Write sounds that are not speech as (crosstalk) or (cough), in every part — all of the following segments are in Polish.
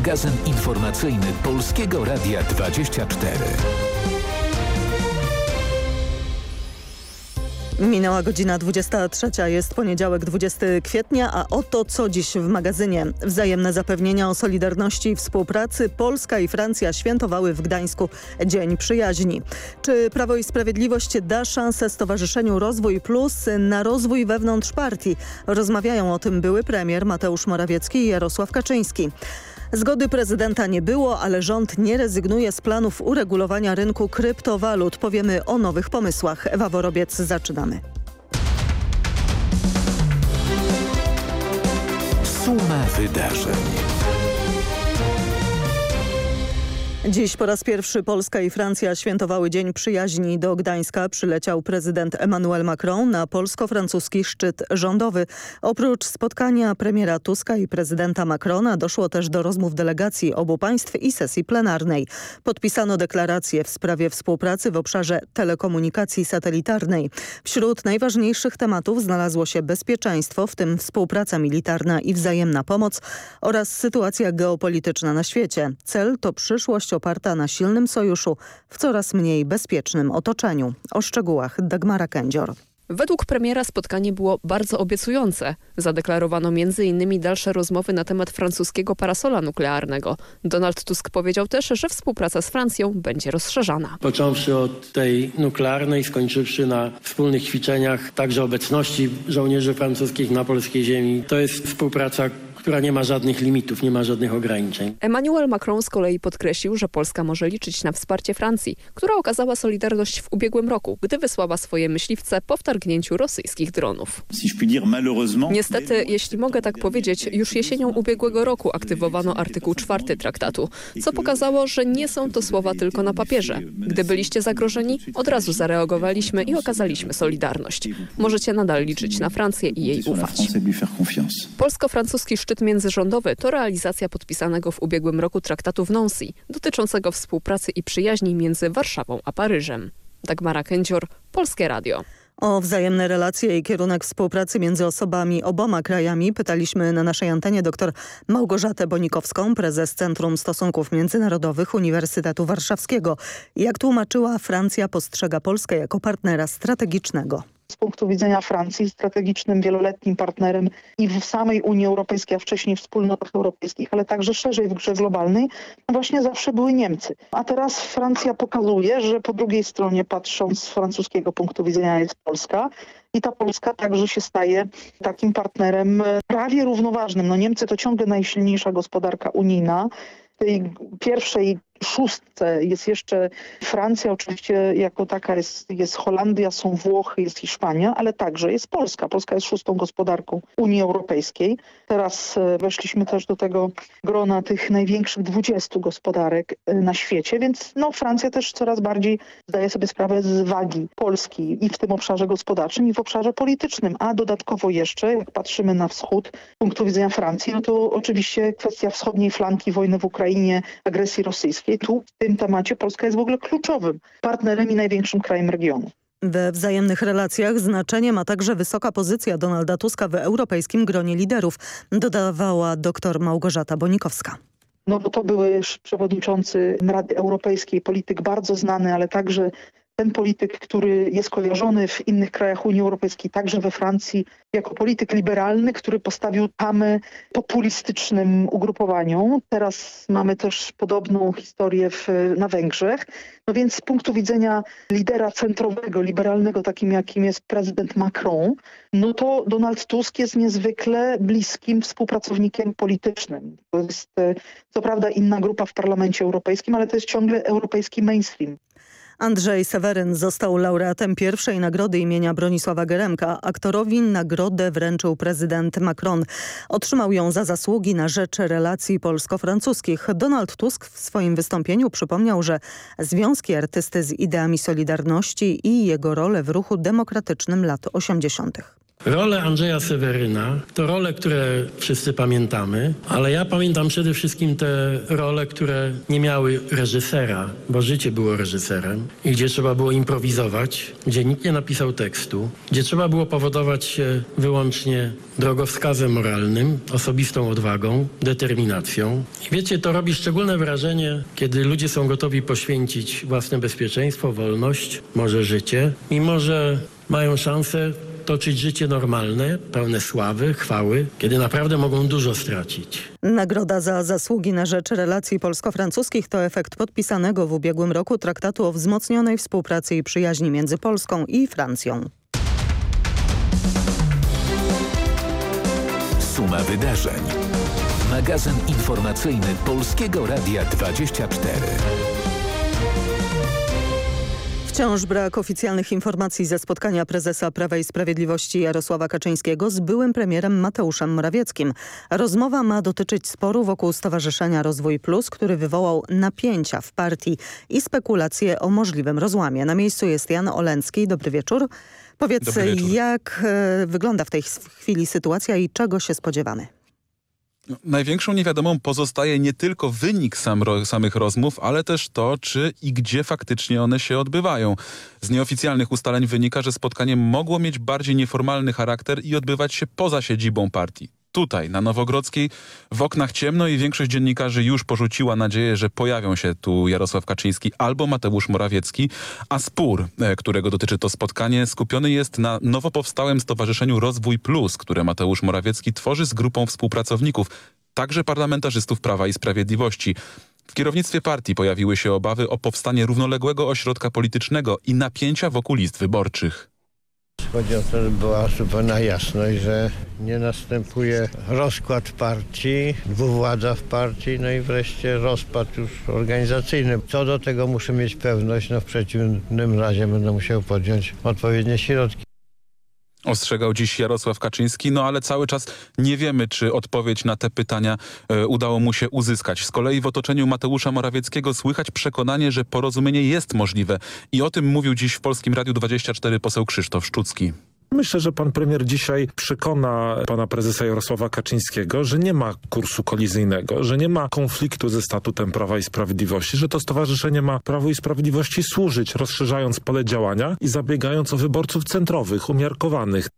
magazyn informacyjny Polskiego Radia 24. Minęła godzina 23, jest poniedziałek 20 kwietnia, a oto co dziś w magazynie. Wzajemne zapewnienia o solidarności i współpracy Polska i Francja świętowały w Gdańsku Dzień Przyjaźni. Czy Prawo i Sprawiedliwość da szansę Stowarzyszeniu Rozwój Plus na rozwój wewnątrz partii? Rozmawiają o tym były premier Mateusz Morawiecki i Jarosław Kaczyński. Zgody prezydenta nie było, ale rząd nie rezygnuje z planów uregulowania rynku kryptowalut. Powiemy o nowych pomysłach. Ewa Worobiec, zaczynamy. Suma wydarzeń. Dziś po raz pierwszy Polska i Francja świętowały Dzień Przyjaźni. Do Gdańska przyleciał prezydent Emmanuel Macron na polsko-francuski szczyt rządowy. Oprócz spotkania premiera Tuska i prezydenta Macrona doszło też do rozmów delegacji obu państw i sesji plenarnej. Podpisano deklarację w sprawie współpracy w obszarze telekomunikacji satelitarnej. Wśród najważniejszych tematów znalazło się bezpieczeństwo, w tym współpraca militarna i wzajemna pomoc oraz sytuacja geopolityczna na świecie. Cel to przyszłość oparta na silnym sojuszu w coraz mniej bezpiecznym otoczeniu. O szczegółach Dagmara Kędzior. Według premiera spotkanie było bardzo obiecujące. Zadeklarowano m.in. dalsze rozmowy na temat francuskiego parasola nuklearnego. Donald Tusk powiedział też, że współpraca z Francją będzie rozszerzana. Począwszy od tej nuklearnej, skończywszy na wspólnych ćwiczeniach, także obecności żołnierzy francuskich na polskiej ziemi. To jest współpraca, która nie ma żadnych limitów, nie ma żadnych ograniczeń. Emmanuel Macron z kolei podkreślił, że Polska może liczyć na wsparcie Francji, która okazała solidarność w ubiegłym roku, gdy wysłała swoje myśliwce po wtargnięciu rosyjskich dronów. Niestety, jeśli mogę tak powiedzieć, już jesienią ubiegłego roku aktywowano artykuł 4 traktatu, co pokazało, że nie są to słowa tylko na papierze. Gdy byliście zagrożeni, od razu zareagowaliśmy i okazaliśmy solidarność. Możecie nadal liczyć na Francję i jej ufać. Polsko-francuski szczyt międzyrządowy to realizacja podpisanego w ubiegłym roku traktatu w Nancy dotyczącego współpracy i przyjaźni między Warszawą a Paryżem. Dagmara Kędzior, Polskie Radio. O wzajemne relacje i kierunek współpracy między osobami oboma krajami pytaliśmy na naszej antenie dr Małgorzatę Bonikowską, prezes Centrum Stosunków Międzynarodowych Uniwersytetu Warszawskiego. Jak tłumaczyła, Francja postrzega Polskę jako partnera strategicznego z punktu widzenia Francji strategicznym, wieloletnim partnerem i w samej Unii Europejskiej, a wcześniej w wspólnotach europejskich, ale także szerzej w grze globalnej, właśnie zawsze były Niemcy. A teraz Francja pokazuje, że po drugiej stronie patrząc z francuskiego punktu widzenia jest Polska, i ta Polska także się staje takim partnerem prawie równoważnym. No Niemcy to ciągle najsilniejsza gospodarka unijna. Tej pierwszej szóstce jest jeszcze Francja, oczywiście jako taka jest, jest Holandia, są Włochy, jest Hiszpania, ale także jest Polska. Polska jest szóstą gospodarką Unii Europejskiej. Teraz e, weszliśmy też do tego grona tych największych 20 gospodarek e, na świecie, więc no, Francja też coraz bardziej zdaje sobie sprawę z wagi Polski i w tym obszarze gospodarczym i w obszarze politycznym. A dodatkowo jeszcze, jak patrzymy na wschód z punktu widzenia Francji, no to oczywiście kwestia wschodniej flanki wojny w Ukrainie, agresji rosyjskiej, i tu w tym temacie Polska jest w ogóle kluczowym partnerem i największym krajem regionu. We wzajemnych relacjach znaczenie ma także wysoka pozycja Donalda Tuska w europejskim gronie liderów, dodawała dr Małgorzata Bonikowska. No bo to były przewodniczący Rady Europejskiej, polityk bardzo znany, ale także ten polityk, który jest kojarzony w innych krajach Unii Europejskiej, także we Francji, jako polityk liberalny, który postawił tamę populistycznym ugrupowaniom. Teraz mamy też podobną historię w, na Węgrzech. No więc z punktu widzenia lidera centrowego, liberalnego, takim jakim jest prezydent Macron, no to Donald Tusk jest niezwykle bliskim współpracownikiem politycznym. To jest e, co prawda inna grupa w Parlamencie Europejskim, ale to jest ciągle europejski mainstream. Andrzej Seweryn został laureatem pierwszej nagrody imienia Bronisława Geremka. Aktorowi nagrodę wręczył prezydent Macron. Otrzymał ją za zasługi na rzecz relacji polsko-francuskich. Donald Tusk w swoim wystąpieniu przypomniał, że związki artysty z ideami Solidarności i jego rolę w ruchu demokratycznym lat 80. Role Andrzeja Seweryna to role, które wszyscy pamiętamy, ale ja pamiętam przede wszystkim te role, które nie miały reżysera, bo życie było reżyserem i gdzie trzeba było improwizować, gdzie nikt nie napisał tekstu, gdzie trzeba było powodować się wyłącznie drogowskazem moralnym, osobistą odwagą, determinacją. I wiecie, to robi szczególne wrażenie, kiedy ludzie są gotowi poświęcić własne bezpieczeństwo, wolność, może życie, mimo że mają szansę toczyć życie normalne, pełne sławy, chwały, kiedy naprawdę mogą dużo stracić. Nagroda za zasługi na rzecz relacji polsko-francuskich to efekt podpisanego w ubiegłym roku traktatu o wzmocnionej współpracy i przyjaźni między Polską i Francją. Suma wydarzeń. Magazyn informacyjny Polskiego Radia 24. Wciąż brak oficjalnych informacji ze spotkania prezesa Prawa i Sprawiedliwości Jarosława Kaczyńskiego z byłym premierem Mateuszem Morawieckim. Rozmowa ma dotyczyć sporu wokół Stowarzyszenia Rozwój Plus, który wywołał napięcia w partii i spekulacje o możliwym rozłamie. Na miejscu jest Jan Olencki. Dobry wieczór. Powiedz, Dobry wieczór. jak e, wygląda w tej chwili sytuacja i czego się spodziewamy? No, największą niewiadomą pozostaje nie tylko wynik sam, samych rozmów, ale też to, czy i gdzie faktycznie one się odbywają. Z nieoficjalnych ustaleń wynika, że spotkanie mogło mieć bardziej nieformalny charakter i odbywać się poza siedzibą partii tutaj, na Nowogrodzkiej, w oknach ciemno i większość dziennikarzy już porzuciła nadzieję, że pojawią się tu Jarosław Kaczyński albo Mateusz Morawiecki, a spór, e, którego dotyczy to spotkanie, skupiony jest na nowo powstałym Stowarzyszeniu Rozwój Plus, które Mateusz Morawiecki tworzy z grupą współpracowników, także parlamentarzystów Prawa i Sprawiedliwości. W kierownictwie partii pojawiły się obawy o powstanie równoległego ośrodka politycznego i napięcia wokół list wyborczych. Chodzi o to, żeby była zupełna jasność, że nie następuje rozkład partii, dwuwładza w partii, no i wreszcie rozpad już organizacyjny. Co do tego muszę mieć pewność, no w przeciwnym razie będę musiał podjąć odpowiednie środki. Ostrzegał dziś Jarosław Kaczyński, no ale cały czas nie wiemy, czy odpowiedź na te pytania e, udało mu się uzyskać. Z kolei w otoczeniu Mateusza Morawieckiego słychać przekonanie, że porozumienie jest możliwe. I o tym mówił dziś w Polskim Radiu 24 poseł Krzysztof Szczucki. Myślę, że pan premier dzisiaj przekona pana prezesa Jarosława Kaczyńskiego, że nie ma kursu kolizyjnego, że nie ma konfliktu ze statutem Prawa i Sprawiedliwości, że to stowarzyszenie ma Prawo i Sprawiedliwości służyć, rozszerzając pole działania i zabiegając o wyborców centrowych, umiarkowanych.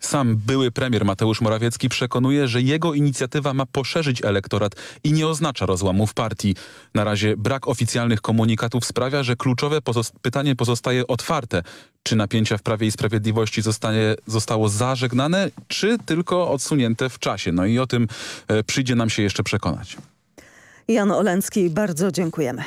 Sam były premier Mateusz Morawiecki przekonuje, że jego inicjatywa ma poszerzyć elektorat i nie oznacza rozłamu w partii. Na razie brak oficjalnych komunikatów sprawia, że kluczowe pytanie pozostaje otwarte. Czy napięcia w Prawie i Sprawiedliwości zostanie, zostało zażegnane, czy tylko odsunięte w czasie? No i o tym e, przyjdzie nam się jeszcze przekonać. Jan Olencki, bardzo dziękujemy.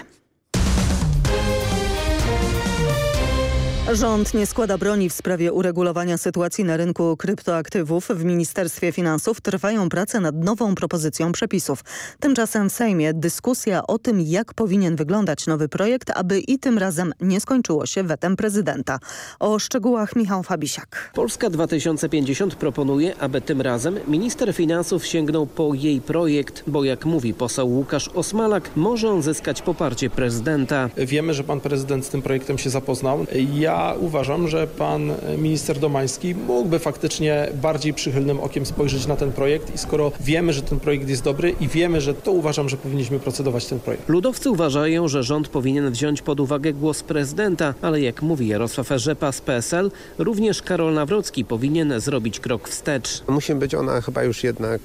Rząd nie składa broni w sprawie uregulowania sytuacji na rynku kryptoaktywów. W Ministerstwie Finansów trwają prace nad nową propozycją przepisów. Tymczasem w Sejmie dyskusja o tym, jak powinien wyglądać nowy projekt, aby i tym razem nie skończyło się wetem prezydenta. O szczegółach Michał Fabisiak. Polska 2050 proponuje, aby tym razem minister finansów sięgnął po jej projekt, bo jak mówi poseł Łukasz Osmalak, może on zyskać poparcie prezydenta. Wiemy, że pan prezydent z tym projektem się zapoznał. Ja uważam, że pan minister Domański mógłby faktycznie bardziej przychylnym okiem spojrzeć na ten projekt i skoro wiemy, że ten projekt jest dobry i wiemy, że to uważam, że powinniśmy procedować ten projekt. Ludowcy uważają, że rząd powinien wziąć pod uwagę głos prezydenta, ale jak mówi Jarosław Rzepa z PSL, również Karol Nawrocki powinien zrobić krok wstecz. Musi być ona chyba już jednak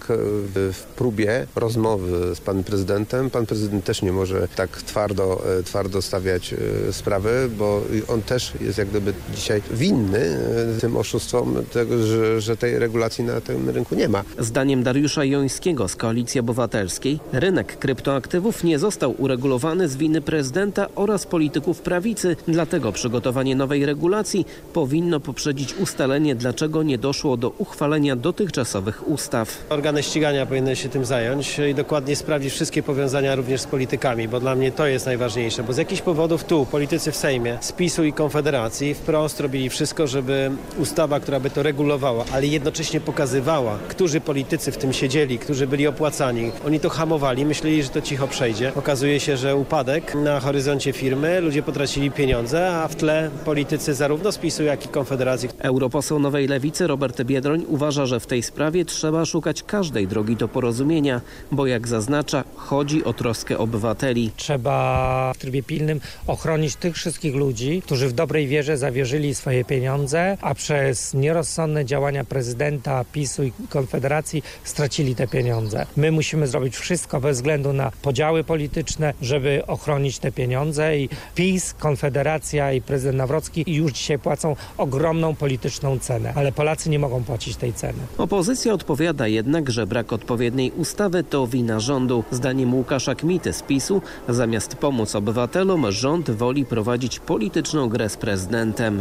w próbie rozmowy z panem prezydentem. Pan prezydent też nie może tak twardo, twardo stawiać e, sprawy, bo on też jest jak gdyby dzisiaj winny e, tym oszustwom tego, że, że tej regulacji na tym rynku nie ma. Zdaniem Dariusza Jońskiego z Koalicji Obywatelskiej rynek kryptoaktywów nie został uregulowany z winy prezydenta oraz polityków prawicy, dlatego przygotowanie nowej regulacji powinno poprzedzić ustalenie, dlaczego nie doszło do uchwalenia dotychczasowych ustaw. Organy ścigania powinny się tym zająć i dokładnie sprawdzić wszystkie powiązania również z politykami, bo dla mnie to jest najważniejsze, bo z jakichś powodów tu politycy w Sejmie, z PiSu i Konfederacji Konfederacji wprost robili wszystko, żeby ustawa, która by to regulowała, ale jednocześnie pokazywała, którzy politycy w tym siedzieli, którzy byli opłacani. Oni to hamowali, myśleli, że to cicho przejdzie. Okazuje się, że upadek na horyzoncie firmy, ludzie potracili pieniądze, a w tle politycy zarówno z PiSu, jak i Konfederacji. Europoseł Nowej Lewicy Robert Biedroń uważa, że w tej sprawie trzeba szukać każdej drogi do porozumienia, bo jak zaznacza, chodzi o troskę obywateli. Trzeba w trybie pilnym ochronić tych wszystkich ludzi, którzy w dobrej wierze zawierzyli swoje pieniądze, a przez nierozsądne działania prezydenta, PiSu i Konfederacji stracili te pieniądze. My musimy zrobić wszystko bez względu na podziały polityczne, żeby ochronić te pieniądze i PiS, Konfederacja i prezydent Nawrocki już dzisiaj płacą ogromną polityczną cenę, ale Polacy nie mogą płacić tej ceny. Opozycja odpowiada jednak, że brak odpowiedniej ustawy to wina rządu. Zdaniem Łukasza Kmity z PiSu, zamiast pomóc obywatelom, rząd woli prowadzić polityczną grę z prezydentem.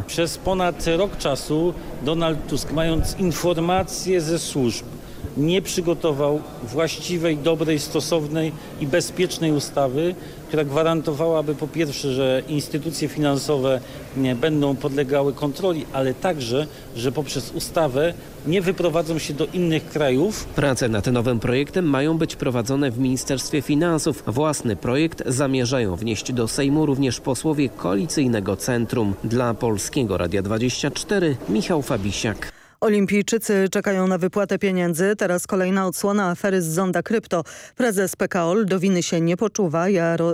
Przez ponad rok czasu Donald Tusk, mając informacje ze służb, nie przygotował właściwej, dobrej, stosownej i bezpiecznej ustawy, która gwarantowałaby po pierwsze, że instytucje finansowe będą podlegały kontroli, ale także, że poprzez ustawę nie wyprowadzą się do innych krajów. Prace nad nowym projektem mają być prowadzone w Ministerstwie Finansów. Własny projekt zamierzają wnieść do Sejmu również posłowie Koalicyjnego Centrum. Dla Polskiego Radia 24 Michał Fabisiak. Olimpijczycy czekają na wypłatę pieniędzy. Teraz kolejna odsłona afery z Zonda Krypto. Prezes PKOL do winy się nie poczuwa.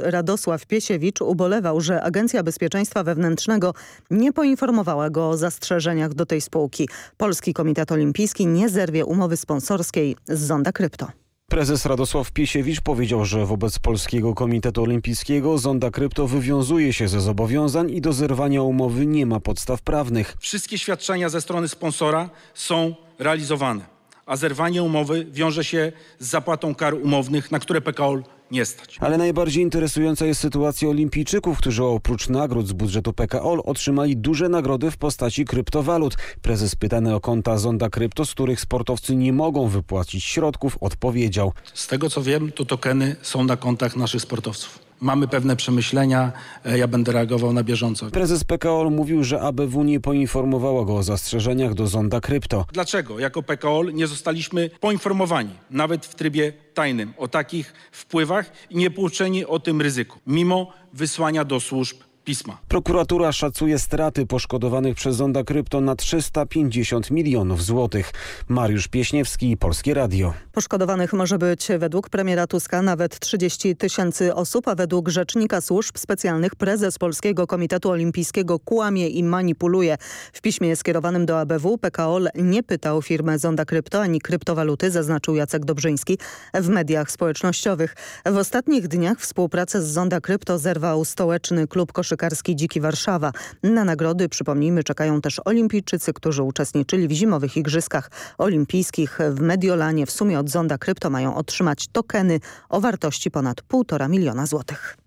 Radosław Piesiewicz ubolewał, że Agencja Bezpieczeństwa Wewnętrznego nie poinformowała go o zastrzeżeniach do tej spółki. Polski Komitet Olimpijski nie zerwie umowy sponsorskiej z Zonda Krypto. Prezes Radosław Piesiewicz powiedział, że wobec Polskiego Komitetu Olimpijskiego Zonda Krypto wywiązuje się ze zobowiązań i do zerwania umowy nie ma podstaw prawnych. Wszystkie świadczenia ze strony sponsora są realizowane, a zerwanie umowy wiąże się z zapłatą kar umownych, na które PKOL nie stać. Ale najbardziej interesująca jest sytuacja olimpijczyków, którzy oprócz nagród z budżetu PKOL otrzymali duże nagrody w postaci kryptowalut. Prezes pytany o konta Zonda Krypto, z których sportowcy nie mogą wypłacić środków, odpowiedział. Z tego co wiem, to tokeny są na kontach naszych sportowców mamy pewne przemyślenia, e, ja będę reagował na bieżąco. Prezes PKOL mówił, że ABW nie poinformowała go o zastrzeżeniach do zonda krypto. Dlaczego jako PKOL nie zostaliśmy poinformowani, nawet w trybie tajnym, o takich wpływach i nie pouczeni o tym ryzyku, mimo wysłania do służb pisma. Prokuratura szacuje straty poszkodowanych przez Zonda Krypto na 350 milionów złotych. Mariusz Pieśniewski, Polskie Radio. Poszkodowanych może być według premiera Tuska nawet 30 tysięcy osób, a według rzecznika służb specjalnych prezes Polskiego Komitetu Olimpijskiego kłamie i manipuluje. W piśmie skierowanym do ABW PKOL nie pytał firmę Zonda Krypto ani kryptowaluty, zaznaczył Jacek Dobrzyński w mediach społecznościowych. W ostatnich dniach współpracę z Zonda Krypto zerwał stołeczny klub koszykarski koszykarski Dziki Warszawa. Na nagrody, przypomnijmy, czekają też olimpijczycy, którzy uczestniczyli w zimowych igrzyskach olimpijskich w Mediolanie. W sumie od Zonda Krypto mają otrzymać tokeny o wartości ponad 1,5 miliona złotych.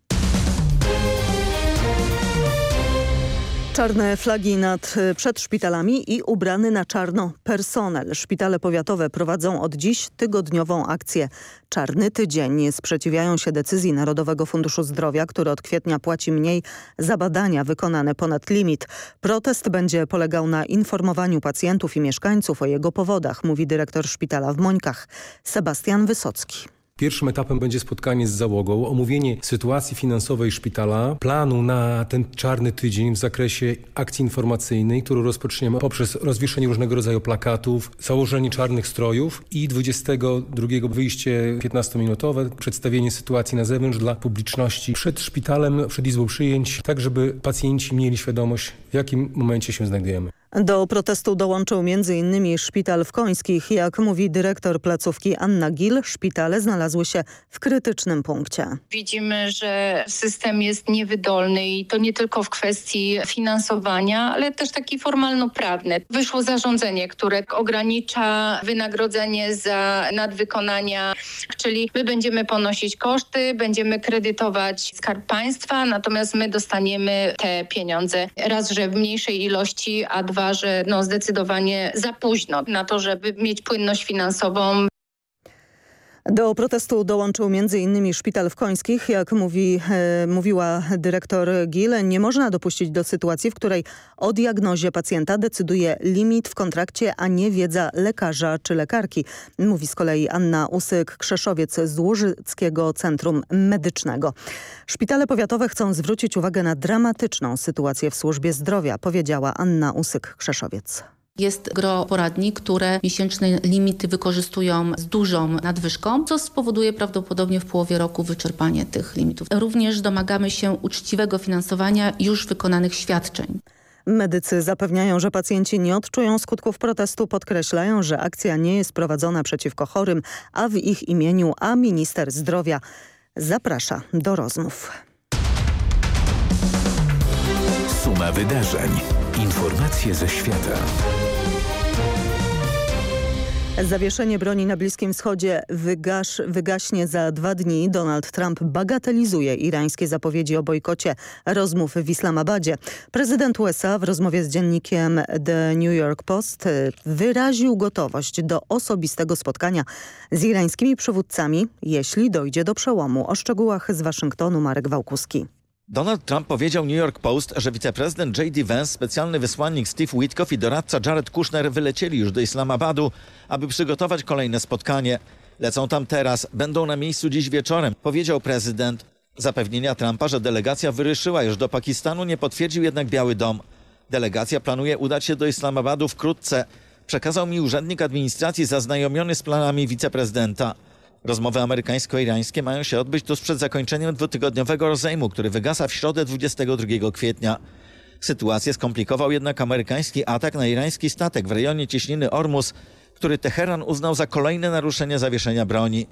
Czarne flagi nad, y, przed szpitalami i ubrany na czarno personel. Szpitale powiatowe prowadzą od dziś tygodniową akcję Czarny Tydzień. Sprzeciwiają się decyzji Narodowego Funduszu Zdrowia, który od kwietnia płaci mniej za badania wykonane ponad limit. Protest będzie polegał na informowaniu pacjentów i mieszkańców o jego powodach, mówi dyrektor szpitala w Mońkach Sebastian Wysocki. Pierwszym etapem będzie spotkanie z załogą, omówienie sytuacji finansowej szpitala, planu na ten czarny tydzień w zakresie akcji informacyjnej, którą rozpoczniemy poprzez rozwieszenie różnego rodzaju plakatów, założenie czarnych strojów i 22 wyjście 15-minutowe, przedstawienie sytuacji na zewnątrz dla publiczności przed szpitalem, przed izbą przyjęć, tak żeby pacjenci mieli świadomość, w jakim momencie się znajdujemy. Do protestu dołączył m.in. szpital w Końskich. Jak mówi dyrektor placówki Anna Gil, szpitale znalazły się w krytycznym punkcie. Widzimy, że system jest niewydolny i to nie tylko w kwestii finansowania, ale też taki formalno-prawny. Wyszło zarządzenie, które ogranicza wynagrodzenie za nadwykonania, czyli my będziemy ponosić koszty, będziemy kredytować Skarb Państwa, natomiast my dostaniemy te pieniądze raz, że w mniejszej ilości, a dwa że no zdecydowanie za późno na to, żeby mieć płynność finansową Do protestu dołączył m.in. Szpital w Końskich. Jak mówi, e, mówiła dyrektor Gil, nie można dopuścić do sytuacji, w której o diagnozie pacjenta decyduje limit w kontrakcie, a nie wiedza lekarza czy lekarki. Mówi z kolei Anna Usyk-Krzeszowiec z Łużyckiego Centrum Medycznego. Szpitale powiatowe chcą zwrócić uwagę na dramatyczną sytuację w służbie zdrowia, powiedziała Anna Usyk-Krzeszowiec. Jest gro poradni, które miesięczne limity wykorzystują z dużą nadwyżką, co spowoduje prawdopodobnie w połowie roku wyczerpanie tych limitów. Również domagamy się uczciwego finansowania już wykonanych świadczeń. Medycy zapewniają, że pacjenci nie odczują skutków protestu, podkreślają, że akcja nie jest prowadzona przeciwko chorym, a w ich imieniu, a minister zdrowia zaprasza do rozmów. Suma wydarzeń. Informacje ze świata. Zawieszenie broni na Bliskim Wschodzie wygasz, wygaśnie za dwa dni. Donald Trump bagatelizuje irańskie zapowiedzi o bojkocie rozmów w Islamabadzie. Prezydent USA w rozmowie z dziennikiem The New York Post wyraził gotowość do osobistego spotkania z irańskimi przywódcami, jeśli dojdzie do przełomu. O szczegółach z Waszyngtonu Marek Wałkuski. Donald Trump powiedział New York Post, że wiceprezydent J.D. Vance, specjalny wysłannik Steve Witkoff i doradca Jared Kushner wylecieli już do Islamabadu, aby przygotować kolejne spotkanie. Lecą tam teraz, będą na miejscu dziś wieczorem, powiedział prezydent. Zapewnienia Trumpa, że delegacja wyruszyła już do Pakistanu nie potwierdził jednak Biały Dom. Delegacja planuje udać się do Islamabadu wkrótce, przekazał mi urzędnik administracji zaznajomiony z planami wiceprezydenta. Rozmowy amerykańsko-irańskie mają się odbyć tuż przed zakończeniem dwutygodniowego rozejmu, który wygasa w środę 22 kwietnia. Sytuację skomplikował jednak amerykański atak na irański statek w rejonie cieśniny Ormus, który Teheran uznał za kolejne naruszenie zawieszenia broni.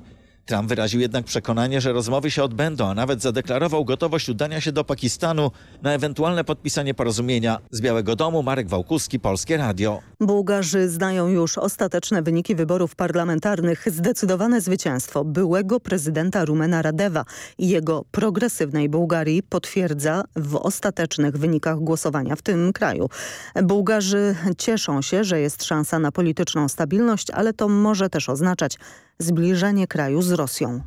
Trump wyraził jednak przekonanie, że rozmowy się odbędą, a nawet zadeklarował gotowość udania się do Pakistanu na ewentualne podpisanie porozumienia. Z Białego Domu Marek Wałkuski, Polskie Radio. Bułgarzy znają już ostateczne wyniki wyborów parlamentarnych. Zdecydowane zwycięstwo byłego prezydenta Rumena Radewa i jego progresywnej Bułgarii potwierdza w ostatecznych wynikach głosowania w tym kraju. Bułgarzy cieszą się, że jest szansa na polityczną stabilność, ale to może też oznaczać zbliżenie kraju z Rosją.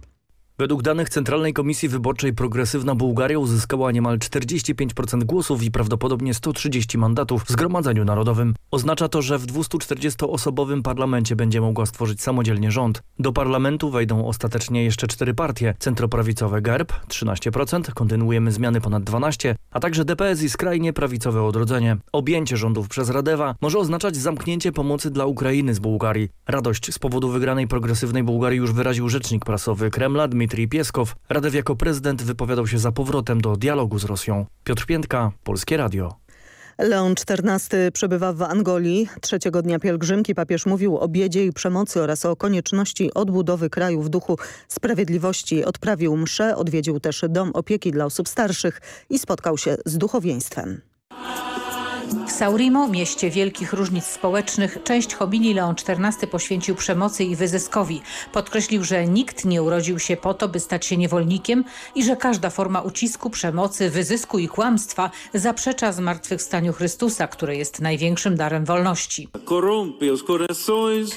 Według danych Centralnej Komisji Wyborczej Progresywna Bułgaria uzyskała niemal 45% głosów i prawdopodobnie 130 mandatów w Zgromadzeniu Narodowym. Oznacza to, że w 240-osobowym parlamencie będzie mogła stworzyć samodzielnie rząd. Do parlamentu wejdą ostatecznie jeszcze cztery partie. Centroprawicowe GERB 13%, kontynuujemy zmiany ponad 12%, a także DPS i skrajnie prawicowe odrodzenie. Objęcie rządów przez Radewa może oznaczać zamknięcie pomocy dla Ukrainy z Bułgarii. Radość z powodu wygranej progresywnej Bułgarii już wyraził rzecznik prasowy Kremla Dmitrij Pieskow. Radew jako prezydent wypowiadał się za powrotem do dialogu z Rosją. Piotr Piętka, Polskie Radio. Leon XIV przebywa w Angolii. Trzeciego dnia pielgrzymki papież mówił o biedzie i przemocy oraz o konieczności odbudowy kraju w duchu sprawiedliwości. Odprawił mszę, odwiedził też dom opieki dla osób starszych i spotkał się z duchowieństwem. Saurimo, mieście wielkich różnic społecznych, część homilii Leon XIV poświęcił przemocy i wyzyskowi. Podkreślił, że nikt nie urodził się po to, by stać się niewolnikiem i że każda forma ucisku, przemocy, wyzysku i kłamstwa zaprzecza zmartwychwstaniu Chrystusa, który jest największym darem wolności.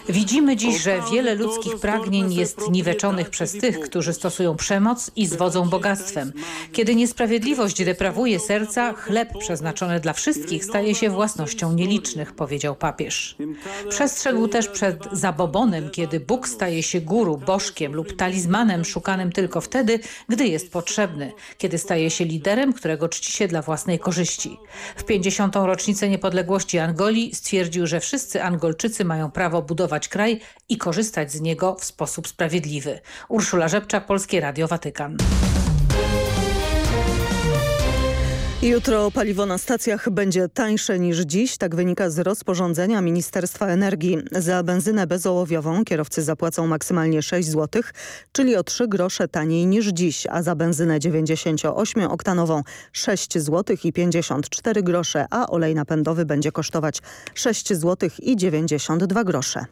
Widzimy dziś, że wiele ludzkich pragnień jest niweczonych przez tych, którzy stosują przemoc i zwodzą bogactwem. Kiedy niesprawiedliwość deprawuje serca, chleb przeznaczony dla wszystkich staje się własnością nielicznych, powiedział papież. Przestrzegł też przed zabobonem, kiedy Bóg staje się guru, bożkiem lub talizmanem szukanym tylko wtedy, gdy jest potrzebny, kiedy staje się liderem, którego czci się dla własnej korzyści. W 50. rocznicę niepodległości Angolii stwierdził, że wszyscy Angolczycy mają prawo budować kraj i korzystać z niego w sposób sprawiedliwy. Urszula Rzepcza, Polskie Radio Watykan. Jutro paliwo na stacjach będzie tańsze niż dziś, tak wynika z rozporządzenia Ministerstwa Energii. Za benzynę bezołowiową kierowcy zapłacą maksymalnie 6 zł, czyli o 3 grosze taniej niż dziś, a za benzynę 98-oktanową 6 zł i 54 grosze, a olej napędowy będzie kosztować 6 zł i 92 grosze.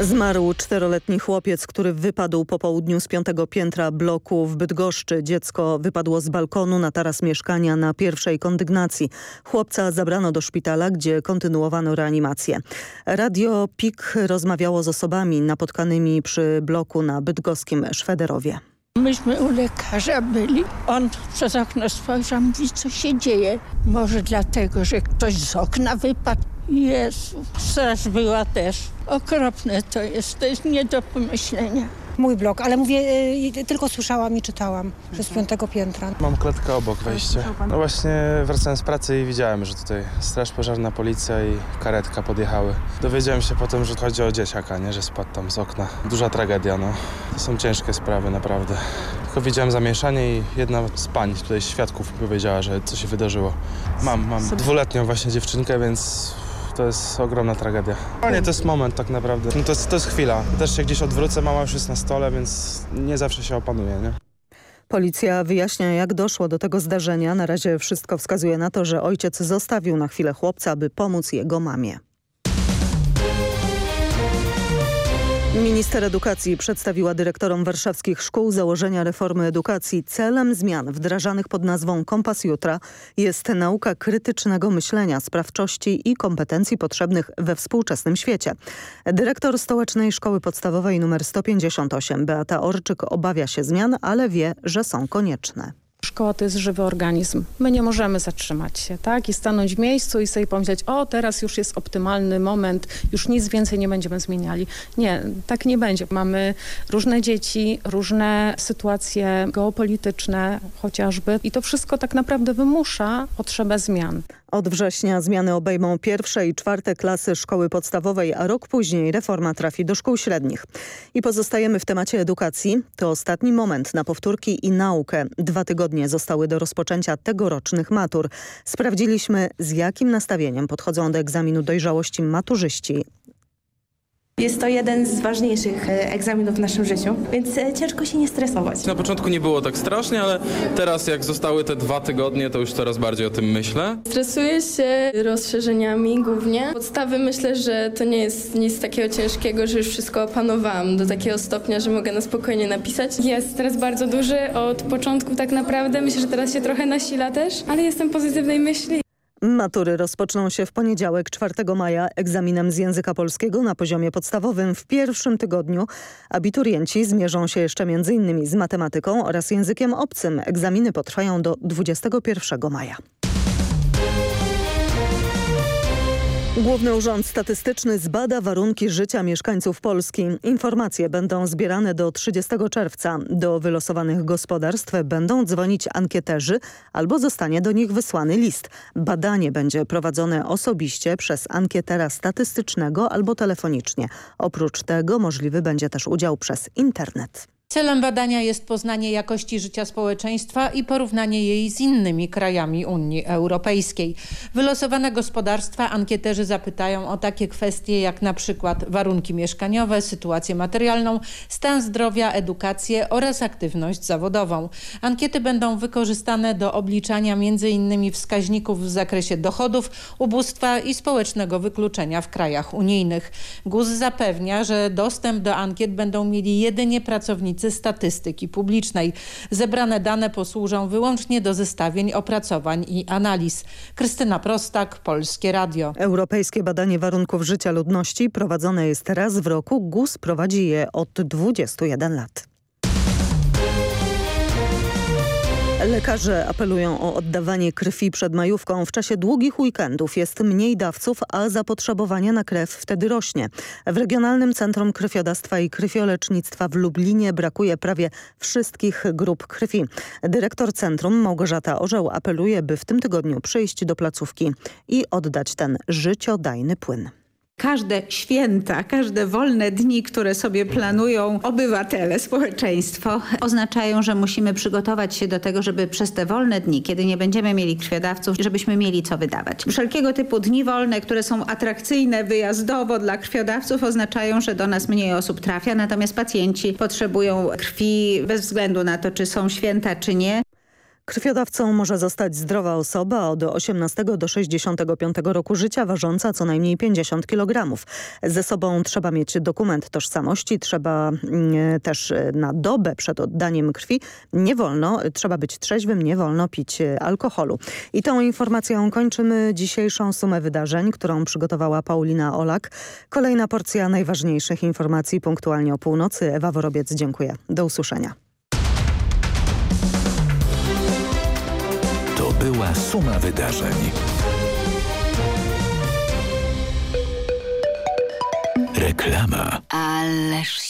Zmarł czteroletni chłopiec, który wypadł po południu z piątego piętra bloku w Bydgoszczy. Dziecko wypadło z balkonu na taras mieszkania na pierwszej kondygnacji. Chłopca zabrano do szpitala, gdzie kontynuowano reanimację. Radio PIK rozmawiało z osobami napotkanymi przy bloku na bydgoskim Szwederowie. Myśmy u lekarza byli. On przez okno spojrzał, mówi, co się dzieje. Może dlatego, że ktoś z okna wypadł. Jezu, straż była też. Okropne to jest, to jest nie do pomyślenia. Mój blok, ale mówię, y, tylko słyszałam i czytałam, że z piątego piętra. Mam klatkę obok wejścia. No właśnie wracałem z pracy i widziałem, że tutaj straż pożarna, policja i karetka podjechały. Dowiedziałem się potem, że chodzi o dzieciaka, nie, że spadł tam z okna. Duża tragedia, no. To są ciężkie sprawy, naprawdę. Tylko widziałem zamieszanie i jedna z pań tutaj świadków powiedziała, że co się wydarzyło. Mam, mam dwuletnią właśnie dziewczynkę, więc to jest ogromna tragedia. Nie, to jest moment tak naprawdę. No to, jest, to jest chwila. Też się gdzieś odwrócę, mama już jest na stole, więc nie zawsze się opanuje, nie? Policja wyjaśnia, jak doszło do tego zdarzenia. Na razie wszystko wskazuje na to, że ojciec zostawił na chwilę chłopca, aby pomóc jego mamie. Minister Edukacji przedstawiła dyrektorom warszawskich szkół założenia reformy edukacji. Celem zmian wdrażanych pod nazwą Kompas Jutra jest nauka krytycznego myślenia, sprawczości i kompetencji potrzebnych we współczesnym świecie. Dyrektor Stołecznej Szkoły Podstawowej nr 158 Beata Orczyk obawia się zmian, ale wie, że są konieczne. Szkoła to jest żywy organizm. My nie możemy zatrzymać się, tak? I stanąć w miejscu i sobie pomyśleć, o teraz już jest optymalny moment, już nic więcej nie będziemy zmieniali. Nie, tak nie będzie. Mamy różne dzieci, różne sytuacje geopolityczne chociażby i to wszystko tak naprawdę wymusza potrzebę zmian. Od września zmiany obejmą pierwsze i czwarte klasy szkoły podstawowej, a rok później reforma trafi do szkół średnich. I pozostajemy w temacie edukacji. To ostatni moment na powtórki i naukę. Dwa tygodnie zostały do rozpoczęcia tegorocznych matur. Sprawdziliśmy z jakim nastawieniem podchodzą do egzaminu dojrzałości maturzyści. Jest to jeden z ważniejszych e, egzaminów w naszym życiu, więc e, ciężko się nie stresować. Na początku nie było tak strasznie, ale teraz jak zostały te dwa tygodnie, to już coraz bardziej o tym myślę. Stresuję się rozszerzeniami głównie. Podstawy myślę, że to nie jest nic takiego ciężkiego, że już wszystko opanowałam do takiego stopnia, że mogę na spokojnie napisać. Jest teraz bardzo duży od początku tak naprawdę. Myślę, że teraz się trochę nasila też, ale jestem pozytywnej myśli. Matury rozpoczną się w poniedziałek 4 maja egzaminem z języka polskiego na poziomie podstawowym. W pierwszym tygodniu abiturienci zmierzą się jeszcze m.in. z matematyką oraz językiem obcym. Egzaminy potrwają do 21 maja. Główny Urząd Statystyczny zbada warunki życia mieszkańców Polski. Informacje będą zbierane do 30 czerwca. Do wylosowanych gospodarstw będą dzwonić ankieterzy albo zostanie do nich wysłany list. Badanie będzie prowadzone osobiście przez ankietera statystycznego albo telefonicznie. Oprócz tego możliwy będzie też udział przez internet. Celem badania jest poznanie jakości życia społeczeństwa i porównanie jej z innymi krajami Unii Europejskiej. Wylosowane gospodarstwa ankieterzy zapytają o takie kwestie jak na przykład warunki mieszkaniowe, sytuację materialną, stan zdrowia, edukację oraz aktywność zawodową. Ankiety będą wykorzystane do obliczania m.in. wskaźników w zakresie dochodów, ubóstwa i społecznego wykluczenia w krajach unijnych. GUS zapewnia, że dostęp do ankiet będą mieli jedynie pracownicy statystyki publicznej. Zebrane dane posłużą wyłącznie do zestawień, opracowań i analiz. Krystyna Prostak, Polskie Radio. Europejskie badanie warunków życia ludności prowadzone jest raz w roku. GUS prowadzi je od 21 lat. Lekarze apelują o oddawanie krwi przed majówką. W czasie długich weekendów jest mniej dawców, a zapotrzebowanie na krew wtedy rośnie. W Regionalnym Centrum Krwiodawstwa i Krwiolecznictwa w Lublinie brakuje prawie wszystkich grup krwi. Dyrektor centrum Małgorzata Orzeł apeluje, by w tym tygodniu przyjść do placówki i oddać ten życiodajny płyn. Każde święta, każde wolne dni, które sobie planują obywatele, społeczeństwo, oznaczają, że musimy przygotować się do tego, żeby przez te wolne dni, kiedy nie będziemy mieli krwiodawców, żebyśmy mieli co wydawać. Wszelkiego typu dni wolne, które są atrakcyjne wyjazdowo dla krwiodawców oznaczają, że do nas mniej osób trafia, natomiast pacjenci potrzebują krwi bez względu na to, czy są święta, czy nie. Krwiodawcą może zostać zdrowa osoba od 18 do 65 roku życia, ważąca co najmniej 50 kg. Ze sobą trzeba mieć dokument tożsamości, trzeba mm, też na dobę przed oddaniem krwi nie wolno, trzeba być trzeźwym, nie wolno pić alkoholu. I tą informacją kończymy dzisiejszą sumę wydarzeń, którą przygotowała Paulina Olak. Kolejna porcja najważniejszych informacji punktualnie o północy. Ewa Worobiec, dziękuję. Do usłyszenia. Była suma wydarzeń. Reklama. Ależ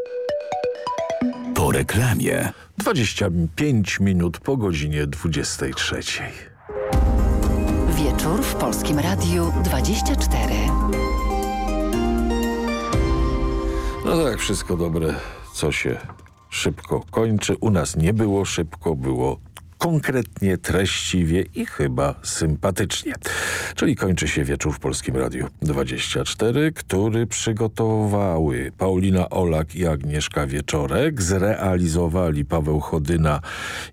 Po reklamie. 25 minut po godzinie 23. Wieczór w Polskim Radiu 24. No tak, wszystko dobre, co się szybko kończy. U nas nie było szybko, było konkretnie, treściwie i chyba sympatycznie. Czyli kończy się wieczór w Polskim Radiu 24, który przygotowały Paulina Olak i Agnieszka Wieczorek, zrealizowali Paweł Chodyna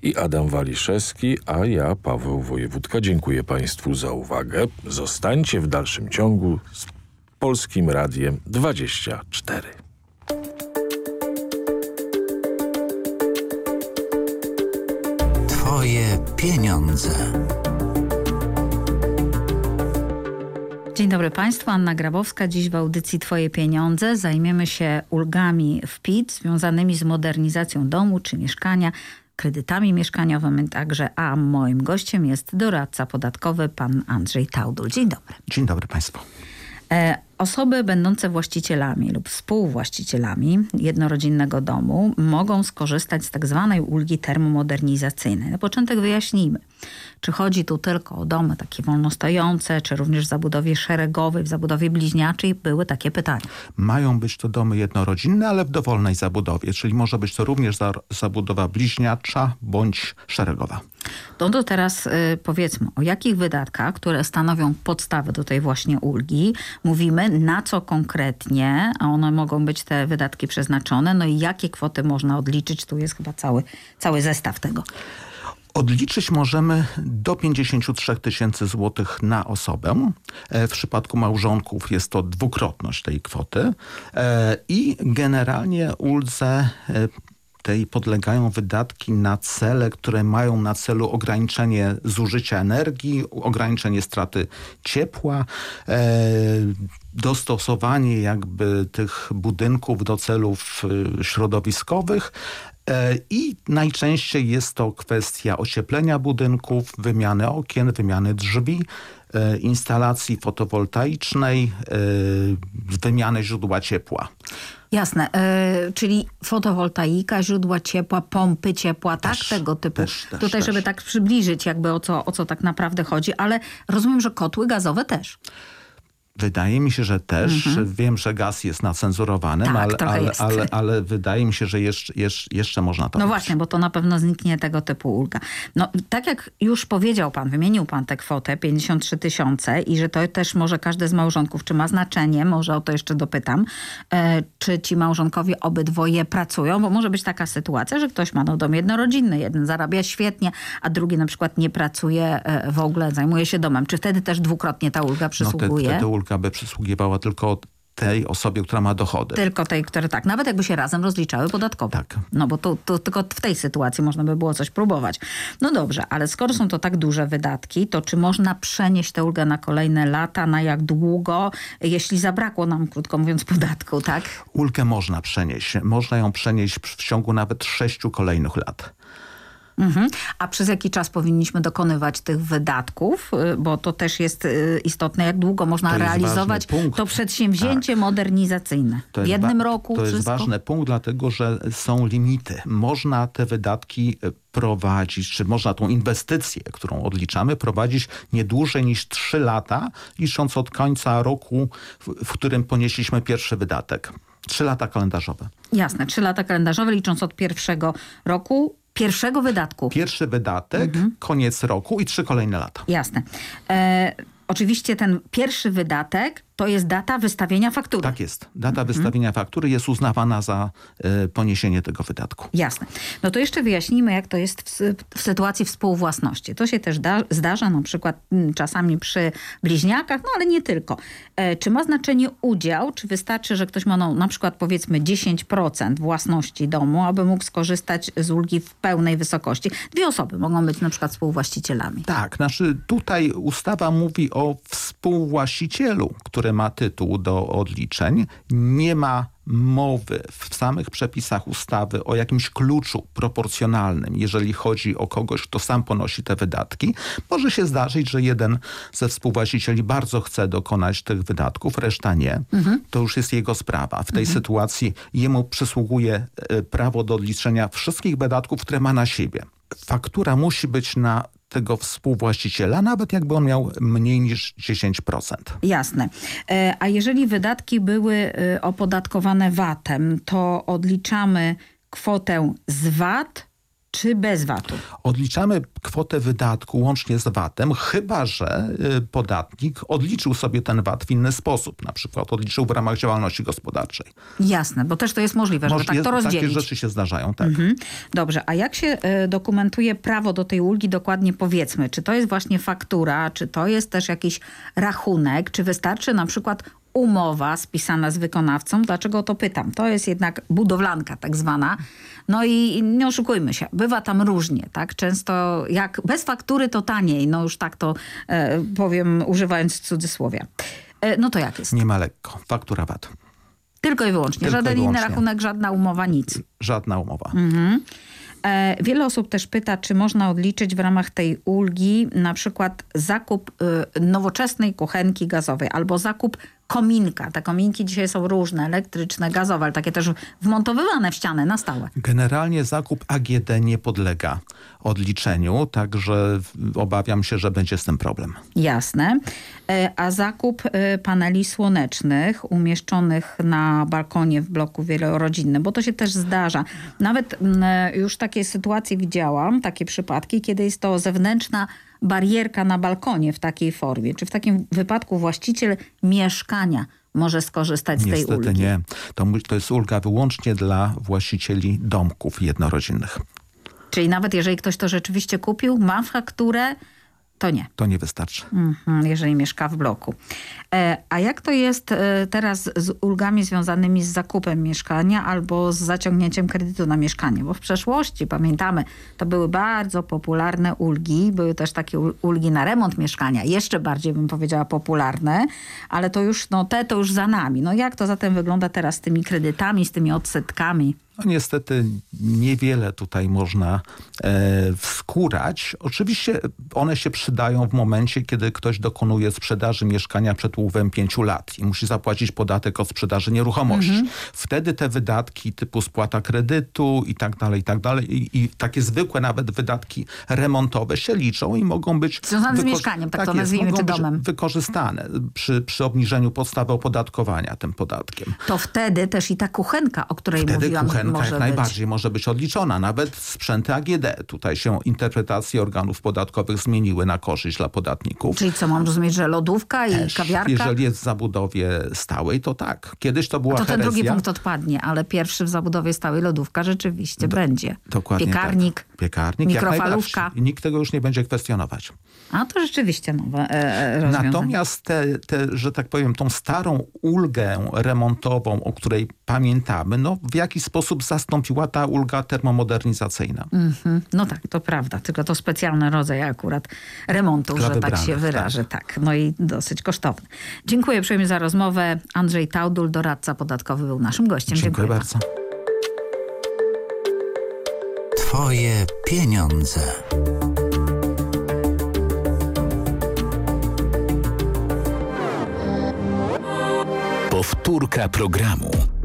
i Adam Waliszewski, a ja, Paweł Wojewódka, dziękuję Państwu za uwagę. Zostańcie w dalszym ciągu z Polskim Radiem 24. Twoje pieniądze. Dzień dobry Państwu, Anna Grabowska. Dziś w audycji Twoje pieniądze zajmiemy się ulgami w PIT związanymi z modernizacją domu czy mieszkania, kredytami mieszkaniowymi także, a moim gościem jest doradca podatkowy pan Andrzej Taudul. Dzień dobry. Dzień dobry Państwu. Osoby będące właścicielami lub współwłaścicielami jednorodzinnego domu mogą skorzystać z tak zwanej ulgi termomodernizacyjnej. Na początek wyjaśnijmy, czy chodzi tu tylko o domy takie wolnostojące, czy również w zabudowie szeregowej, w zabudowie bliźniaczej? Były takie pytania. Mają być to domy jednorodzinne, ale w dowolnej zabudowie, czyli może być to również za, zabudowa bliźniacza bądź szeregowa. No to teraz y, powiedzmy, o jakich wydatkach, które stanowią podstawę do tej właśnie ulgi, mówimy, na co konkretnie one mogą być te wydatki przeznaczone, no i jakie kwoty można odliczyć. Tu jest chyba cały, cały zestaw tego. Odliczyć możemy do 53 tysięcy złotych na osobę. W przypadku małżonków jest to dwukrotność tej kwoty i generalnie uldze tej podlegają wydatki na cele, które mają na celu ograniczenie zużycia energii, ograniczenie straty ciepła, dostosowanie jakby tych budynków do celów środowiskowych, i najczęściej jest to kwestia ocieplenia budynków, wymiany okien, wymiany drzwi, instalacji fotowoltaicznej, wymiany źródła ciepła. Jasne, yy, czyli fotowoltaika, źródła ciepła, pompy ciepła, tak? Też, Tego typu. Też, też, Tutaj, żeby tak przybliżyć jakby o co, o co tak naprawdę chodzi, ale rozumiem, że kotły gazowe też. Wydaje mi się, że też. Mhm. Wiem, że gaz jest nacenzurowany, Tak, ale, ale, jest. ale, ale wydaje mi się, że jeszcze, jeszcze, jeszcze można to No robić. właśnie, bo to na pewno zniknie tego typu ulga. No tak jak już powiedział pan, wymienił pan tę kwotę 53 tysiące i że to też może każdy z małżonków, czy ma znaczenie, może o to jeszcze dopytam, e, czy ci małżonkowie obydwoje pracują, bo może być taka sytuacja, że ktoś ma no, dom jednorodzinny, jeden zarabia świetnie, a drugi na przykład nie pracuje e, w ogóle, zajmuje się domem. Czy wtedy też dwukrotnie ta ulga No, przysługuje? te, wtedy ulga by przysługiwała tylko tej osobie, która ma dochody. Tylko tej, które tak, nawet jakby się razem rozliczały podatkowo. Tak. No bo to, to tylko w tej sytuacji można by było coś próbować. No dobrze, ale skoro są to tak duże wydatki, to czy można przenieść tę ulgę na kolejne lata, na jak długo, jeśli zabrakło nam, krótko mówiąc, podatku, tak? Ulgę można przenieść. Można ją przenieść w ciągu nawet sześciu kolejnych lat. Mhm. A przez jaki czas powinniśmy dokonywać tych wydatków? Y, Bo to też jest y, istotne, jak długo można realizować to przedsięwzięcie modernizacyjne. To w jednym roku To jest wszystko? ważny punkt, dlatego że są limity. Można te wydatki e, prowadzić, czy można tą inwestycję, którą odliczamy, prowadzić nie dłużej niż 3 lata, licząc od końca roku, w, którym ponieśliśmy pierwszy wydatek. 3 lata kalendarzowe. Jasne, trzy lata kalendarzowe licząc od pierwszego roku, pierwszego wydatku. Pierwszy wydatek, Mhm. koniec roku i trzy kolejne lata. Jasne. E, oczywiście ten pierwszy wydatek to jest data wystawienia faktury. Tak jest. Data Mhm. wystawienia faktury jest uznawana za e, poniesienie tego wydatku. Jasne. No to jeszcze wyjaśnijmy, jak to jest w, w sytuacji współwłasności. To się też da, zdarza na przykład mm, czasami przy bliźniakach, no ale nie tylko. E, czy ma znaczenie udział, czy wystarczy, że ktoś ma no, na przykład powiedzmy 10% własności domu, aby mógł skorzystać z ulgi w pełnej wysokości? Dwie osoby mogą być na przykład współwłaścicielami. Tak, znaczy tutaj ustawa mówi o współwłaścicielu, który ma tytuł do odliczeń. Nie ma mowy w samych przepisach ustawy o jakimś kluczu proporcjonalnym, jeżeli chodzi o kogoś, kto sam ponosi te wydatki. Może się zdarzyć, że jeden ze współwłaścicieli bardzo chce dokonać tych wydatków, reszta nie. Mhm. To już jest jego sprawa. W tej Mhm. sytuacji jemu przysługuje e, prawo do odliczenia wszystkich wydatków, które ma na siebie. Faktura musi być na tego współwłaściciela, nawet jakby on miał mniej niż 10%. Jasne. E, A jeżeli wydatki były e, opodatkowane VAT-em, to odliczamy kwotę z VAT czy bez VAT-u? Odliczamy kwotę wydatku łącznie z VAT-em, chyba że y, podatnik odliczył sobie ten VAT w inny sposób. Na przykład odliczył w ramach działalności gospodarczej. Jasne, bo też to jest możliwe, żeby tak jest- to rozdzielić. Takie rzeczy się zdarzają, tak. Mhm. Dobrze, a jak się e, dokumentuje prawo do tej ulgi, dokładnie powiedzmy, czy to jest właśnie faktura, czy to jest też jakiś rachunek, czy wystarczy na przykład umowa spisana z wykonawcą? Dlaczego o to pytam? To jest jednak budowlanka tak zwana. No i nie oszukujmy się, bywa tam różnie, tak? Często jak bez faktury to taniej, no już tak to e, powiem używając cudzysłowia. E, no to jak jest? Nie ma lekko. Faktura VAT. Tylko i wyłącznie. Tylko i Żaden inny wyłącznie. rachunek, żadna umowa, nic. Żadna umowa. Mhm. E, Wiele osób też pyta, czy można odliczyć w ramach tej ulgi na przykład zakup y, nowoczesnej kuchenki gazowej albo zakup kominka. Te kominki dzisiaj są różne, elektryczne, gazowe, ale takie też wmontowywane w ścianę na stałe. Generalnie zakup AGD nie podlega odliczeniu, także obawiam się, że będzie z tym problem. Jasne. E, A zakup y, paneli słonecznych umieszczonych na balkonie w bloku wielorodzinnym, bo to się też zdarza. Nawet mm, już takie sytuacje widziałam, takie przypadki, kiedy jest to zewnętrzna barierka na balkonie w takiej formie. Czy w takim wypadku właściciel mieszkania może skorzystać z tej Niestety ulgi? nie. To, to jest ulga wyłącznie dla właścicieli domków jednorodzinnych. Czyli nawet jeżeli ktoś to rzeczywiście kupił, ma fakturę, to nie. To nie wystarczy. Mhm, jeżeli mieszka w bloku. E, a jak to jest e, teraz z ulgami związanymi z zakupem mieszkania albo z zaciągnięciem kredytu na mieszkanie? Bo w przeszłości, pamiętamy, to były bardzo popularne ulgi. Były też takie ul- ulgi na remont mieszkania. Jeszcze bardziej bym powiedziała popularne, ale to już, no te to już za nami. No jak to zatem wygląda teraz z tymi kredytami, z tymi odsetkami? No niestety niewiele tutaj można e, wskórać. Oczywiście one się przydają w momencie, kiedy ktoś dokonuje sprzedaży mieszkania przed upływem pięciu lat i musi zapłacić podatek od sprzedaży nieruchomości. Mhm. Wtedy te wydatki typu spłata kredytu i tak dalej, i tak dalej i, i takie zwykłe nawet wydatki remontowe się liczą i mogą być... Związane z mieszkaniem, tak to jest, nazwijmy, czy domem. wykorzystane przy, przy obniżeniu podstawy opodatkowania tym podatkiem. To wtedy też i ta kuchenka, o której Wtedy mówiłam, kuchenka może jak być. najbardziej może być odliczona. Nawet sprzęty AGD. Tutaj się interpretacje organów podatkowych zmieniły na korzyść dla podatników. Czyli co, mam rozumieć, że lodówka i Też, kawiarka? Jeżeli jest w zabudowie stałej, to tak. Kiedyś to była To ten herezja. drugi punkt odpadnie, ale pierwszy w zabudowie stałej lodówka rzeczywiście będzie. Dokładnie Piekarnik, tak. Piekarnik, mikrofalówka. I nikt tego już nie będzie kwestionować. A to rzeczywiście nowe e, e, rozwiązanie. Natomiast te, te, że tak powiem, tą starą ulgę remontową, o której pamiętamy, no w jaki sposób zastąpiła ta ulga termomodernizacyjna. Mhm. No tak, to prawda, tylko to specjalny rodzaj akurat remontu, Dla że tak wybranych, się wyrażę. Tak. no i dosyć kosztowny. Dziękuję uprzejmie za rozmowę. Andrzej Taudul, doradca podatkowy był naszym gościem. Dziękuję Dziękuję bardzo. Twoje pieniądze. Powtórka programu.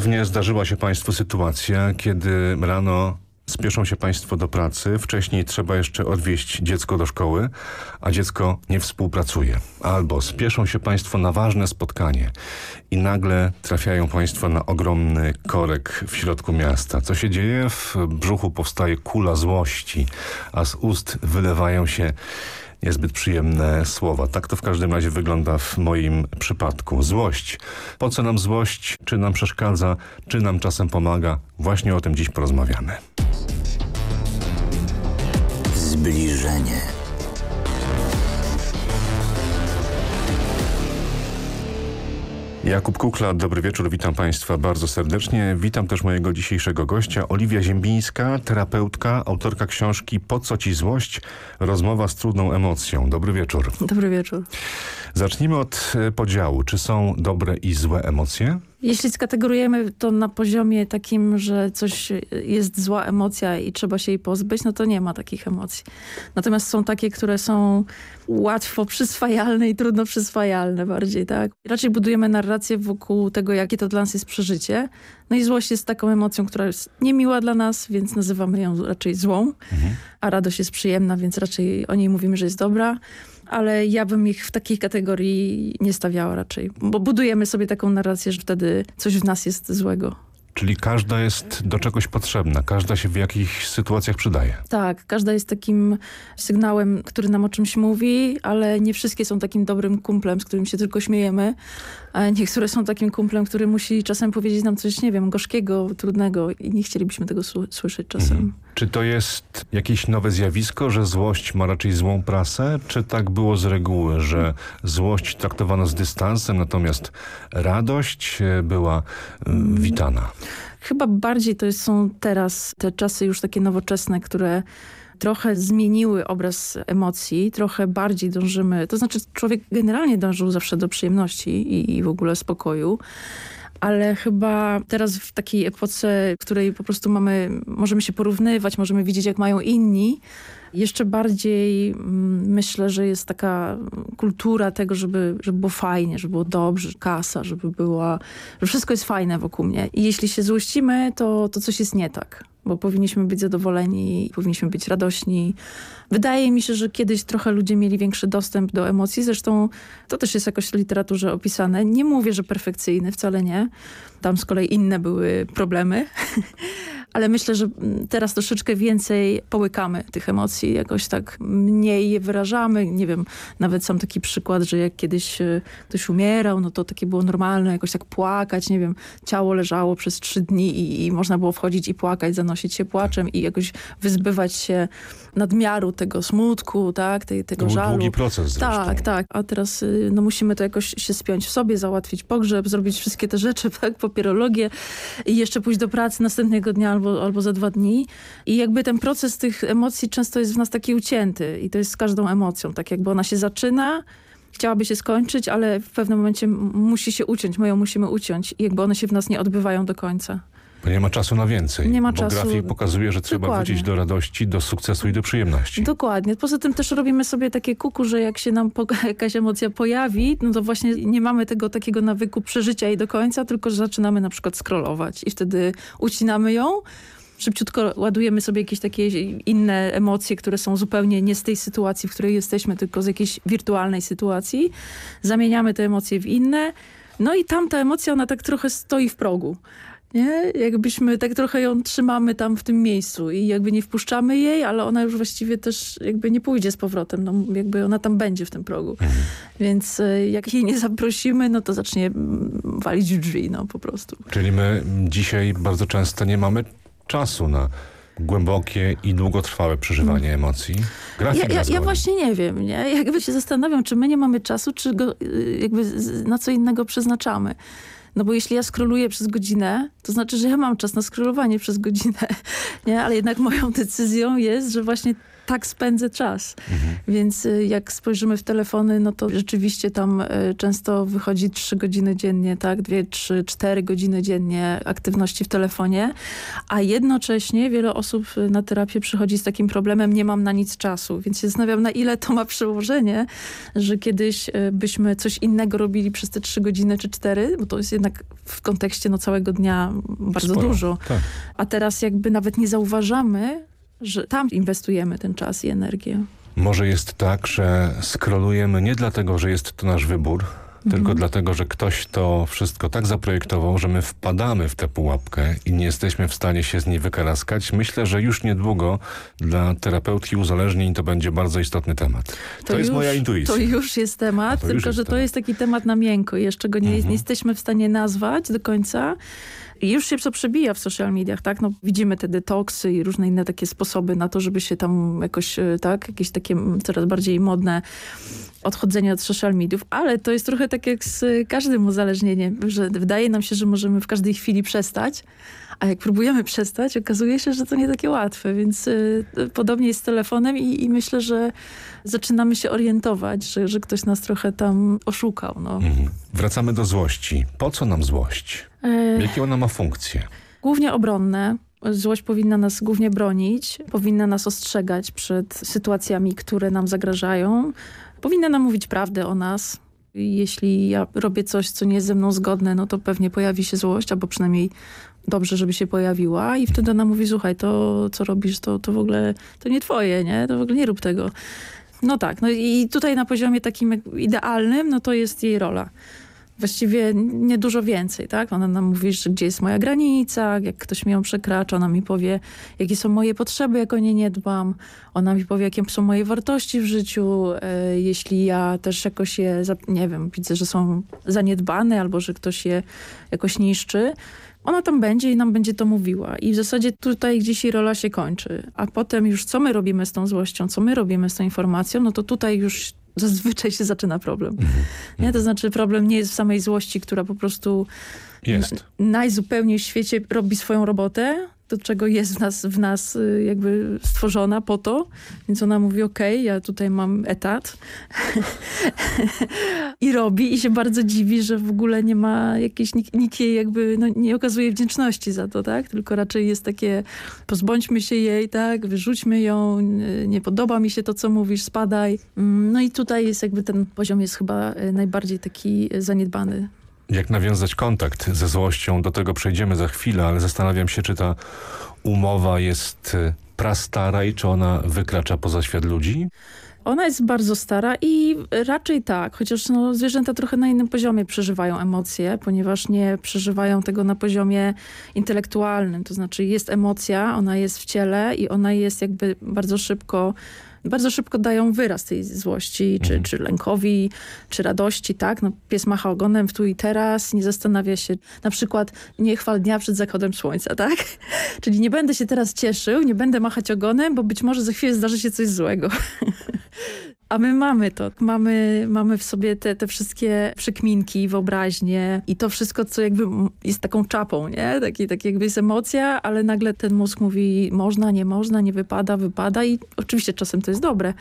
Pewnie zdarzyła się Państwu sytuacja, kiedy rano spieszą się Państwo do pracy, wcześniej trzeba jeszcze odwieźć dziecko do szkoły, a dziecko nie współpracuje. Albo spieszą się Państwo na ważne spotkanie i nagle trafiają Państwo na ogromny korek w środku miasta. Co się dzieje? W brzuchu powstaje kula złości, a z ust wylewają się niezbyt przyjemne słowa. Tak to w każdym razie wygląda w moim przypadku. Złość. Po co nam złość? Czy nam przeszkadza? Czy nam czasem pomaga? Właśnie o tym dziś porozmawiamy. Zbliżenie. Jakub Kukla, dobry wieczór, witam Państwa bardzo serdecznie. Witam też mojego dzisiejszego gościa, Oliwia Ziembińska, terapeutka, autorka książki Po co ci złość? Rozmowa z trudną emocją. Dobry wieczór. Dobry wieczór. Zacznijmy od e, podziału. Czy są dobre i złe emocje? Jeśli skategorujemy to na poziomie takim, że coś jest zła emocja i trzeba się jej pozbyć, no to nie ma takich emocji. Natomiast są takie, które są łatwo przyswajalne i trudno przyswajalne bardziej, tak? Raczej budujemy narrację wokół tego, jakie to dla nas jest przeżycie. No i złość jest taką emocją, która jest niemiła dla nas, więc nazywamy ją raczej złą. Mhm. A radość jest przyjemna, więc raczej o niej mówimy, że jest dobra ale ja bym ich w takiej kategorii nie stawiała raczej, bo budujemy sobie taką narrację, że wtedy coś w nas jest złego. Czyli każda jest do czegoś potrzebna, każda się w jakichś sytuacjach przydaje. Tak, każda jest takim sygnałem, który nam o czymś mówi, ale nie wszystkie są takim dobrym kumplem, z którym się tylko śmiejemy, a niektóre są takim kumplem, który musi czasem powiedzieć nam coś, nie wiem, gorzkiego, trudnego i nie chcielibyśmy tego słyszeć czasem. Mhm. Czy to jest jakieś nowe zjawisko, że złość ma raczej złą prasę? Czy tak było z reguły, że złość traktowano z dystansem, natomiast radość e, była mm, witana? Chyba bardziej to są teraz te czasy już takie nowoczesne, które trochę zmieniły obraz emocji, trochę bardziej dążymy, to znaczy człowiek generalnie dążył zawsze do przyjemności i, i w ogóle spokoju, ale chyba teraz w takiej epoce, w której po prostu mamy, możemy się porównywać, możemy widzieć jak mają inni, jeszcze bardziej mm, myślę, że jest taka kultura tego, żeby, żeby było fajnie, żeby było dobrze, kasa, żeby była, że wszystko jest fajne wokół mnie. I jeśli się złościmy, to, to coś jest nie tak bo powinniśmy być zadowoleni, powinniśmy być radośni. Wydaje mi się, że kiedyś trochę ludzie mieli większy dostęp do emocji, zresztą to też jest jakoś w literaturze opisane. Nie mówię, że perfekcyjny, wcale nie. Tam z kolei inne były problemy, (laughs) ale myślę, że teraz troszeczkę więcej połykamy tych emocji, jakoś tak mniej je wyrażamy. Nie wiem, nawet sam taki przykład, że jak kiedyś e, ktoś umierał, no to takie było normalne, jakoś tak płakać, nie wiem, ciało leżało przez trzy dni i, i można było wchodzić i płakać, zanosić się płaczem i jakoś wyzbywać się nadmiaru tego smutku, tak, tej, tego to żalu. długi proces zresztą. Tak, tak. A teraz y, no, musimy to jakoś się spiąć w sobie, załatwić pogrzeb, zrobić wszystkie te rzeczy, (laughs) tak, papierologię i jeszcze pójść do pracy następnego dnia albo, albo za dwa dni. I jakby ten proces tych emocji często jest w nas taki ucięty i to jest z każdą emocją, tak jakby ona się zaczyna, chciałaby się skończyć, ale w pewnym momencie musi się uciąć, my ją musimy uciąć i jakby one się w nas nie odbywają do końca. Bo nie ma czasu na więcej. Nie ma bo czasu. grafik pokazuje, że trzeba Dokładnie. wrócić do radości, do sukcesu i do przyjemności. Dokładnie. Poza tym też robimy sobie takie kuku, że jak się nam (laughs) jakaś emocja pojawi, no to właśnie nie mamy tego takiego nawyku przeżycia jej do końca, tylko że zaczynamy na przykład scrollować i wtedy ucinamy ją, szybciutko ładujemy sobie jakieś takie inne emocje, które są zupełnie nie z tej sytuacji, w której jesteśmy, tylko z jakiejś wirtualnej sytuacji. Zamieniamy te emocje w inne. No i tam ta emocja, ona tak trochę stoi w progu. Nie? Jakbyśmy tak trochę ją trzymamy tam w tym miejscu i jakby nie wpuszczamy jej, ale ona już właściwie też jakby nie pójdzie z powrotem. No, jakby ona tam będzie w tym progu. Mhm. Więc e, jak jej nie zaprosimy, no to zacznie mm, walić w drzwi, no po prostu. Czyli my dzisiaj bardzo często nie mamy czasu na głębokie i długotrwałe przeżywanie emocji. Grafik Ja, ja, ja właśnie nie wiem, nie? Jakby się zastanawiam, czy my nie mamy czasu, czy go y, jakby na co innego przeznaczamy. No bo jeśli ja skroluję przez godzinę, to znaczy, że ja mam czas na skrolowanie przez godzinę, (laughs) nie? Ale jednak moją decyzją jest, że właśnie tak spędzę czas. Mhm. Więc y, jak spojrzymy w telefony, no to rzeczywiście tam y, często wychodzi trzy godziny dziennie, tak? Dwie, trzy, cztery godziny dziennie aktywności w telefonie, a jednocześnie wiele osób y, na terapię przychodzi z takim problemem, nie mam na nic czasu, więc się zastanawiam, na ile to ma przełożenie, że kiedyś byśmy coś innego robili przez te trzy godziny czy cztery, bo to jest jednak w kontekście no, całego dnia bardzo Sporo, dużo. Tak. A teraz jakby nawet nie zauważamy, że tam inwestujemy ten czas i energię. Może jest tak, że skrolujemy nie dlatego, że jest to nasz wybór, tylko mhm. dlatego, że ktoś to wszystko tak zaprojektował, że my wpadamy w tę pułapkę i nie jesteśmy w stanie się z niej wykaraskać. Myślę, że już niedługo dla terapeutki uzależnień to będzie bardzo istotny temat. To, to jest już, moja intuicja. To już jest temat, tylko że temat. to jest taki temat na miękko. Jeszcze go nie, mhm. nie jesteśmy w stanie nazwać do końca. Już się to przebija w social mediach, tak? No, widzimy te detoksy i różne inne takie sposoby na to, żeby się tam jakoś, e, tak? Jakieś takie coraz bardziej modne odchodzenie od social mediów, ale to jest trochę tak jak z każdym uzależnieniem, że wydaje nam się, że możemy w każdej chwili przestać, a jak próbujemy przestać, okazuje się, że to nie takie łatwe, więc y, podobnie jest z telefonem i, i, myślę, że zaczynamy się orientować, że, że ktoś nas trochę tam oszukał. No. Mhm. Wracamy do złości. Po co nam złość? E... Jakie ona ma funkcje? Głównie obronne. Złość powinna nas głównie bronić, powinna nas ostrzegać przed sytuacjami, które nam zagrażają. Powinna nam mówić prawdę o nas. Jeśli ja robię coś, co nie jest ze mną zgodne, no to pewnie pojawi się złość, albo przynajmniej dobrze, żeby się pojawiła i wtedy ona mówi, słuchaj, to co robisz, to, to w ogóle to nie twoje, nie? To w ogóle nie rób tego. No tak, no i tutaj na poziomie takim idealnym, no to jest jej rola właściwie nie dużo więcej, tak? Ona nam mówi, że gdzie jest moja granica, jak ktoś mi ją przekracza, ona mi powie, jakie są moje potrzeby, jak o nie nie dbam. Ona mi powie, jakie są moje wartości w życiu, e, jeśli ja też jakoś je, nie wiem, widzę, że są zaniedbane albo że ktoś je jakoś niszczy. Ona tam będzie i nam będzie to mówiła. I w zasadzie tutaj gdzieś jej rola się kończy. A potem już co my robimy z tą złością, co my robimy z tą informacją, no to tutaj już zazwyczaj się zaczyna problem. -hmm. Nie? To znaczy problem nie jest w samej złości, która po prostu jest. najzupełniej w świecie robi swoją robotę, do czego jest w nas, w nas y, jakby stworzona po to. Więc ona mówi, okej, okay, ja tutaj mam etat. (laughs) I robi i się bardzo dziwi, że w ogóle nie ma jakiejś, nikt, nikt jej jakby no, nie okazuje wdzięczności za to, tak? Tylko raczej jest takie, pozbądźmy się jej, tak? Wyrzućmy ją, nie podoba mi się to, co mówisz, spadaj. Mm, no i tutaj jest jakby ten poziom jest chyba y, najbardziej taki zaniedbany jak nawiązać kontakt ze złością, do tego przejdziemy za chwilę, ale zastanawiam się, czy ta umowa jest y, prastara i czy ona wykracza poza świat ludzi? Ona jest bardzo stara i raczej tak, chociaż no, zwierzęta trochę na innym poziomie przeżywają emocje, ponieważ nie przeżywają tego na poziomie intelektualnym. To znaczy jest emocja, ona jest w ciele i ona jest jakby bardzo szybko bardzo szybko dają wyraz tej złości, czy, mhm. czy lękowi, czy radości, tak? No, pies macha ogonem w tu i teraz, nie zastanawia się, na przykład nie chwal dnia przed zachodem słońca, tak? (laughs) Czyli nie będę się teraz cieszył, nie będę machać ogonem, bo być może za chwilę zdarzy się coś złego. (laughs) A my mamy to. Mamy, mamy w sobie te, te wszystkie przekminki, wyobraźnie i to wszystko, co jakby jest taką czapą, nie? Taki, taki jakby jest emocja, ale nagle ten mózg mówi można, nie można, nie wypada, wypada i oczywiście czasem to jest dobre,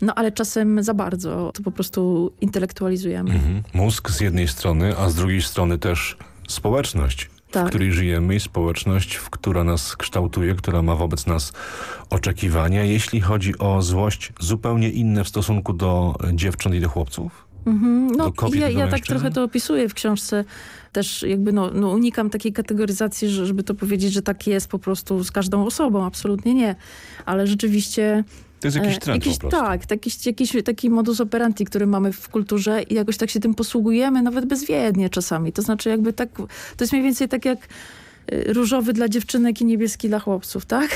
no ale czasem za bardzo to po prostu intelektualizujemy. Mhm. Mózg z jednej strony, a z drugiej strony też społeczność tak. w której żyjemy i społeczność, w która nas kształtuje, która ma wobec nas oczekiwania. Jeśli chodzi o złość, zupełnie inne w stosunku do dziewcząt i do chłopców? Mhm. No, kobiet, ja, ja tak trochę to opisuję w książce. Też jakby no, no unikam takiej kategoryzacji, żeby to powiedzieć, że tak jest po prostu z każdą osobą. Absolutnie nie. Ale rzeczywiście to jest jakiś e, trend jakiś, Tak, jakiś, jakiś taki modus operandi, który mamy w kulturze i jakoś tak się tym posługujemy, nawet bezwiednie czasami. To znaczy jakby tak, to jest mniej więcej tak jak e, różowy dla dziewczynek i niebieski dla chłopców, tak?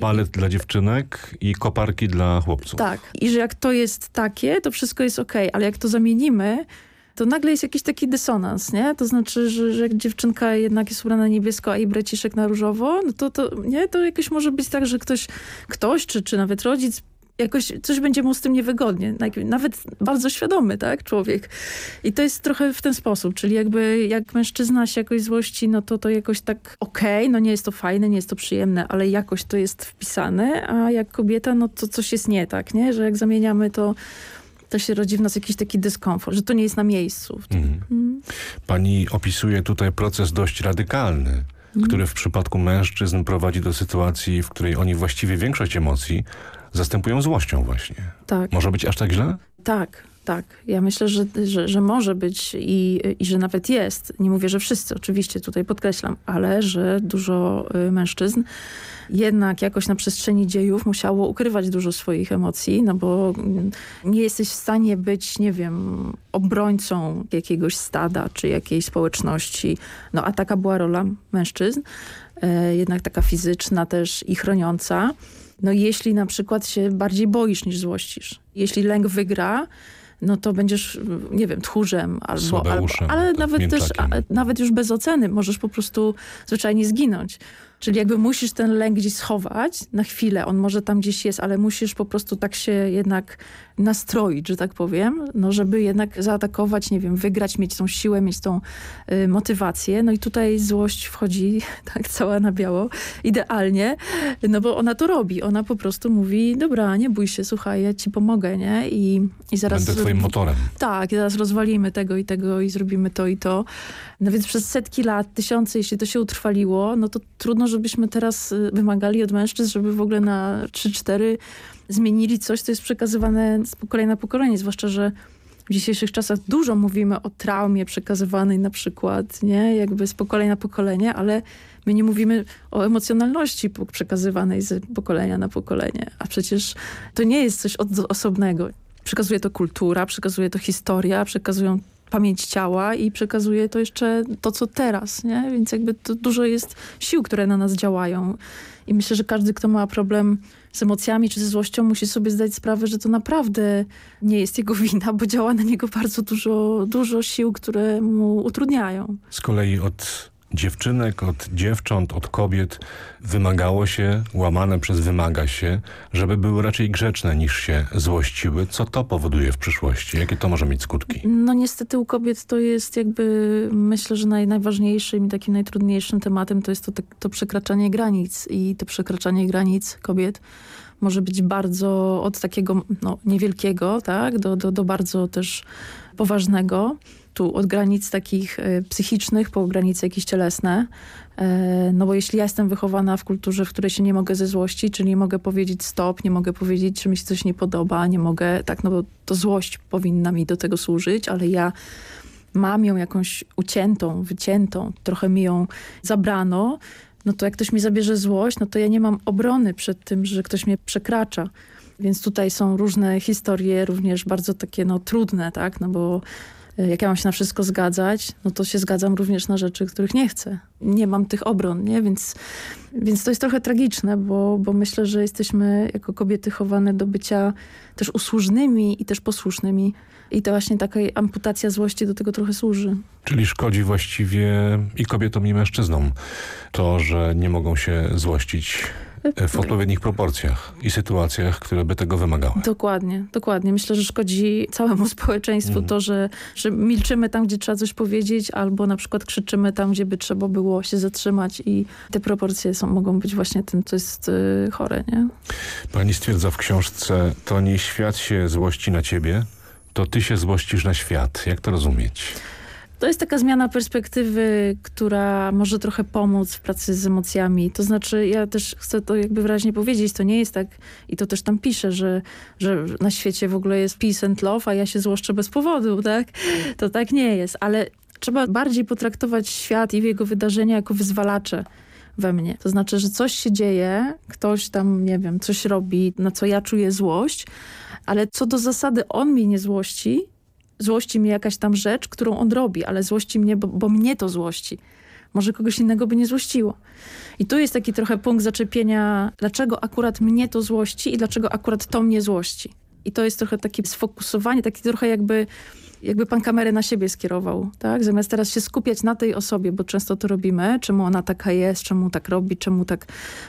Balet dla dziewczynek i koparki dla chłopców. Tak. I że jak to jest takie, to wszystko jest ok, ale jak to zamienimy, to nagle jest jakiś taki dysonans, nie? To znaczy, że, że jak dziewczynka jednak jest ubrana niebiesko, a jej braciszek na różowo, no to, to, nie? to jakoś może być tak, że ktoś, ktoś czy, czy nawet rodzic jakoś coś będzie mu z tym niewygodnie. Nawet bardzo świadomy, tak, człowiek. I to jest trochę w ten sposób, czyli jakby jak mężczyzna się jakoś złości, no to to jakoś tak okej, okay, no nie jest to fajne, nie jest to przyjemne, ale jakoś to jest wpisane, a jak kobieta, no to coś jest nie tak, nie? Że jak zamieniamy to to się rodzi w nas jakiś taki dyskomfort, że to nie jest na miejscu. Mhm. Mm. Pani opisuje tutaj proces dość radykalny, mm. który w przypadku mężczyzn prowadzi do sytuacji, w której oni właściwie większość emocji zastępują złością właśnie. Tak. Może być aż tak źle? Tak, tak. Ja myślę, że, że, że może być i, i że nawet jest. Nie mówię, że wszyscy, oczywiście tutaj podkreślam, ale że dużo y, mężczyzn jednak jakoś na przestrzeni dziejów musiało ukrywać dużo swoich emocji, no bo mm, nie jesteś w stanie być, nie wiem, obrońcą jakiegoś stada czy jakiejś społeczności. No a taka była rola mężczyzn, e, jednak taka fizyczna też i chroniąca. No jeśli na przykład się bardziej boisz niż złościsz. Jeśli lęk wygra, no to będziesz, nie wiem, tchórzem albo, albo ale tak, nawet też, a, nawet już bez oceny możesz po prostu zwyczajnie zginąć. Czyli jakby musisz ten lęk gdzieś schować na chwilę. On może tam gdzieś jest, ale musisz po prostu tak się jednak nastroić, że tak powiem, no żeby jednak zaatakować, nie wiem, wygrać, mieć tą siłę, mieć tą y, motywację. No i tutaj złość wchodzi (laughs) tak cała na biało, idealnie, no bo ona to robi. Ona po prostu mówi, dobra, nie bój się, słuchaj, ja ci pomogę, nie? I, i zaraz... Będę twoim motorem. Tak, i zaraz rozwalimy tego i tego i zrobimy to i to. No więc przez setki lat, tysiące, jeśli to się utrwaliło, no to trudno, żebyśmy teraz y, wymagali od mężczyzn, żeby w ogóle na 3-4 zmienili coś, co jest przekazywane z pokolenia na pokolenie, zwłaszcza, że w dzisiejszych czasach dużo mówimy o traumie przekazywanej na przykład, nie? Jakby z pokolenia na pokolenie, ale my nie mówimy o emocjonalności przekazywanej z pokolenia na pokolenie. A przecież to nie jest coś osobnego. Przekazuje to kultura, przekazuje to historia, przekazują pamięć ciała i przekazuje to jeszcze to, co teraz, nie? Więc jakby to dużo jest sił, które na nas działają. I myślę, że każdy, kto ma problem z emocjami czy ze złością, musi sobie zdać sprawę, że to naprawdę nie jest jego (laughs) wina, bo działa na niego bardzo dużo, dużo sił, które mu utrudniają. Z kolei od dziewczynek, od dziewcząt, od kobiet wymagało się, łamane przez wymaga się, żeby były raczej grzeczne niż się złościły. Co to powoduje w przyszłości? Jakie to może mieć skutki? No niestety u kobiet to jest jakby, myślę, że naj, najważniejszym i takim najtrudniejszym tematem to jest to, to przekraczanie granic i to przekraczanie granic kobiet może być bardzo od takiego no, niewielkiego tak, do, do, do bardzo też poważnego tu od granic takich e, psychicznych po granice jakieś cielesne. E, no bo jeśli ja jestem wychowana w kulturze, w której się nie mogę ze złości, czyli nie mogę powiedzieć stop, nie mogę powiedzieć, czy mi się coś nie podoba, nie mogę, tak, no bo to złość powinna mi do tego służyć, ale ja mam ją jakąś uciętą, wyciętą, trochę mi ją zabrano, no to jak ktoś mi zabierze złość, no to ja nie mam obrony przed tym, że ktoś mnie przekracza. Więc tutaj są różne historie, również bardzo takie no, trudne, tak, no bo jak ja mam się na wszystko zgadzać, no to się zgadzam również na rzeczy, których nie chcę. Nie mam tych obron, nie? Więc, więc to jest trochę tragiczne, bo, bo myślę, że jesteśmy jako kobiety chowane do bycia też usłużnymi i też posłusznymi. I to właśnie taka amputacja złości do tego trochę służy. Czyli szkodzi właściwie i kobietom, i mężczyznom to, że nie mogą się złościć w odpowiednich proporcjach i sytuacjach, które by tego wymagały. Dokładnie, dokładnie. Myślę, że szkodzi całemu (laughs) społeczeństwu mm. to, że, że milczymy tam, gdzie trzeba coś powiedzieć, albo na przykład krzyczymy tam, gdzie by trzeba było się zatrzymać i te proporcje są, mogą być właśnie tym, co jest y, chore, nie? Pani stwierdza w książce, to nie świat się złości na ciebie, to ty się złościsz na świat. Jak to rozumieć? To jest taka zmiana perspektywy, która może trochę pomóc w pracy z emocjami. To znaczy, ja też chcę to jakby wyraźnie powiedzieć, to nie jest tak, i to też tam piszę, że, że na świecie w ogóle jest peace and love, a ja się złoszczę bez powodu, tak? To tak nie jest, ale trzeba bardziej potraktować świat i jego wydarzenia jako wyzwalacze we mnie. To znaczy, że coś się dzieje, ktoś tam, nie wiem, coś robi, na co ja czuję złość, ale co do zasady on mnie nie złości, złości mnie jakaś tam rzecz, którą on robi, ale złości mnie, bo, bo mnie to złości. Może kogoś innego by nie złościło. I tu jest taki trochę punkt zaczepienia, dlaczego akurat mnie to złości i dlaczego akurat to mnie złości. I to jest trochę takie sfokusowanie, taki trochę jakby jakby pan kamerę na siebie skierował, tak? Zamiast teraz się skupiać na tej osobie, bo często to robimy, czemu ona taka jest, czemu tak robi, czemu tak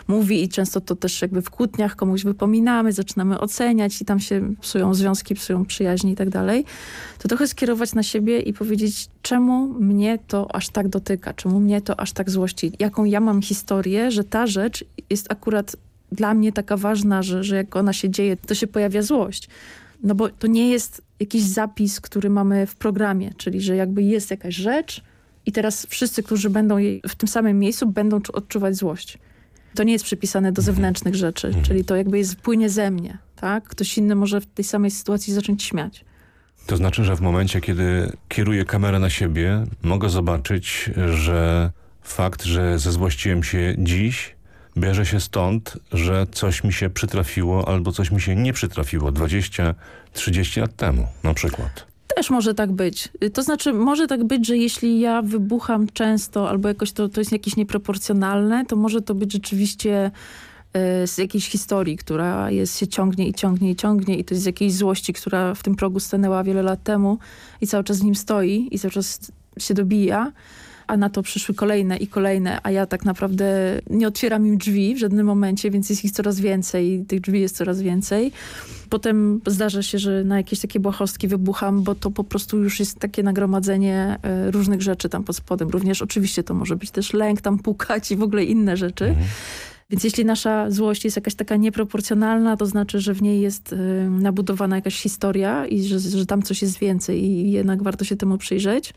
mówi i często to też jakby w kłótniach komuś wypominamy, zaczynamy oceniać i tam się psują związki, psują przyjaźnie i tak dalej, to trochę skierować na siebie i powiedzieć, czemu mnie to aż tak dotyka, czemu mnie to aż tak złości, jaką ja mam historię, że ta rzecz jest akurat dla mnie taka ważna, że, że jak ona się dzieje, to się pojawia złość. No bo to nie jest jakiś zapis, który mamy w programie, czyli że jakby jest jakaś rzecz i teraz wszyscy, którzy będą jej w tym samym miejscu, będą odczuwać złość. To nie jest przypisane do zewnętrznych rzeczy, mhm. czyli to jakby jest płynie ze mnie. Tak? Ktoś inny może w tej samej sytuacji zacząć śmiać. To znaczy, że w momencie, kiedy kieruję kamerę na siebie, mogę zobaczyć, że fakt, że zezłościłem się dziś, bierze się stąd, że coś mi się przytrafiło albo coś mi się nie przytrafiło 20-30 lat temu na przykład. Też może tak być. To znaczy, może tak być, że jeśli ja wybucham często albo jakoś to, to jest jakieś nieproporcjonalne, to może to być rzeczywiście y, z jakiejś historii, która jest, się ciągnie i ciągnie i ciągnie i to jest z jakiejś złości, która w tym progu stanęła wiele lat temu i cały czas w nim stoi i cały czas się dobija a na to przyszły kolejne i kolejne, a ja tak naprawdę nie otwieram im drzwi w żadnym momencie, więc jest ich coraz więcej, tych drzwi jest coraz więcej. Potem zdarza się, że na jakieś takie błahostki wybucham, bo to po prostu już jest takie nagromadzenie e, różnych rzeczy tam pod spodem. Również oczywiście to może być też lęk tam pukać i w ogóle inne rzeczy. Mhm. Więc jeśli nasza złość jest jakaś taka nieproporcjonalna, to znaczy, że w niej jest y, nabudowana jakaś historia i że, że tam coś jest więcej i jednak warto się temu przyjrzeć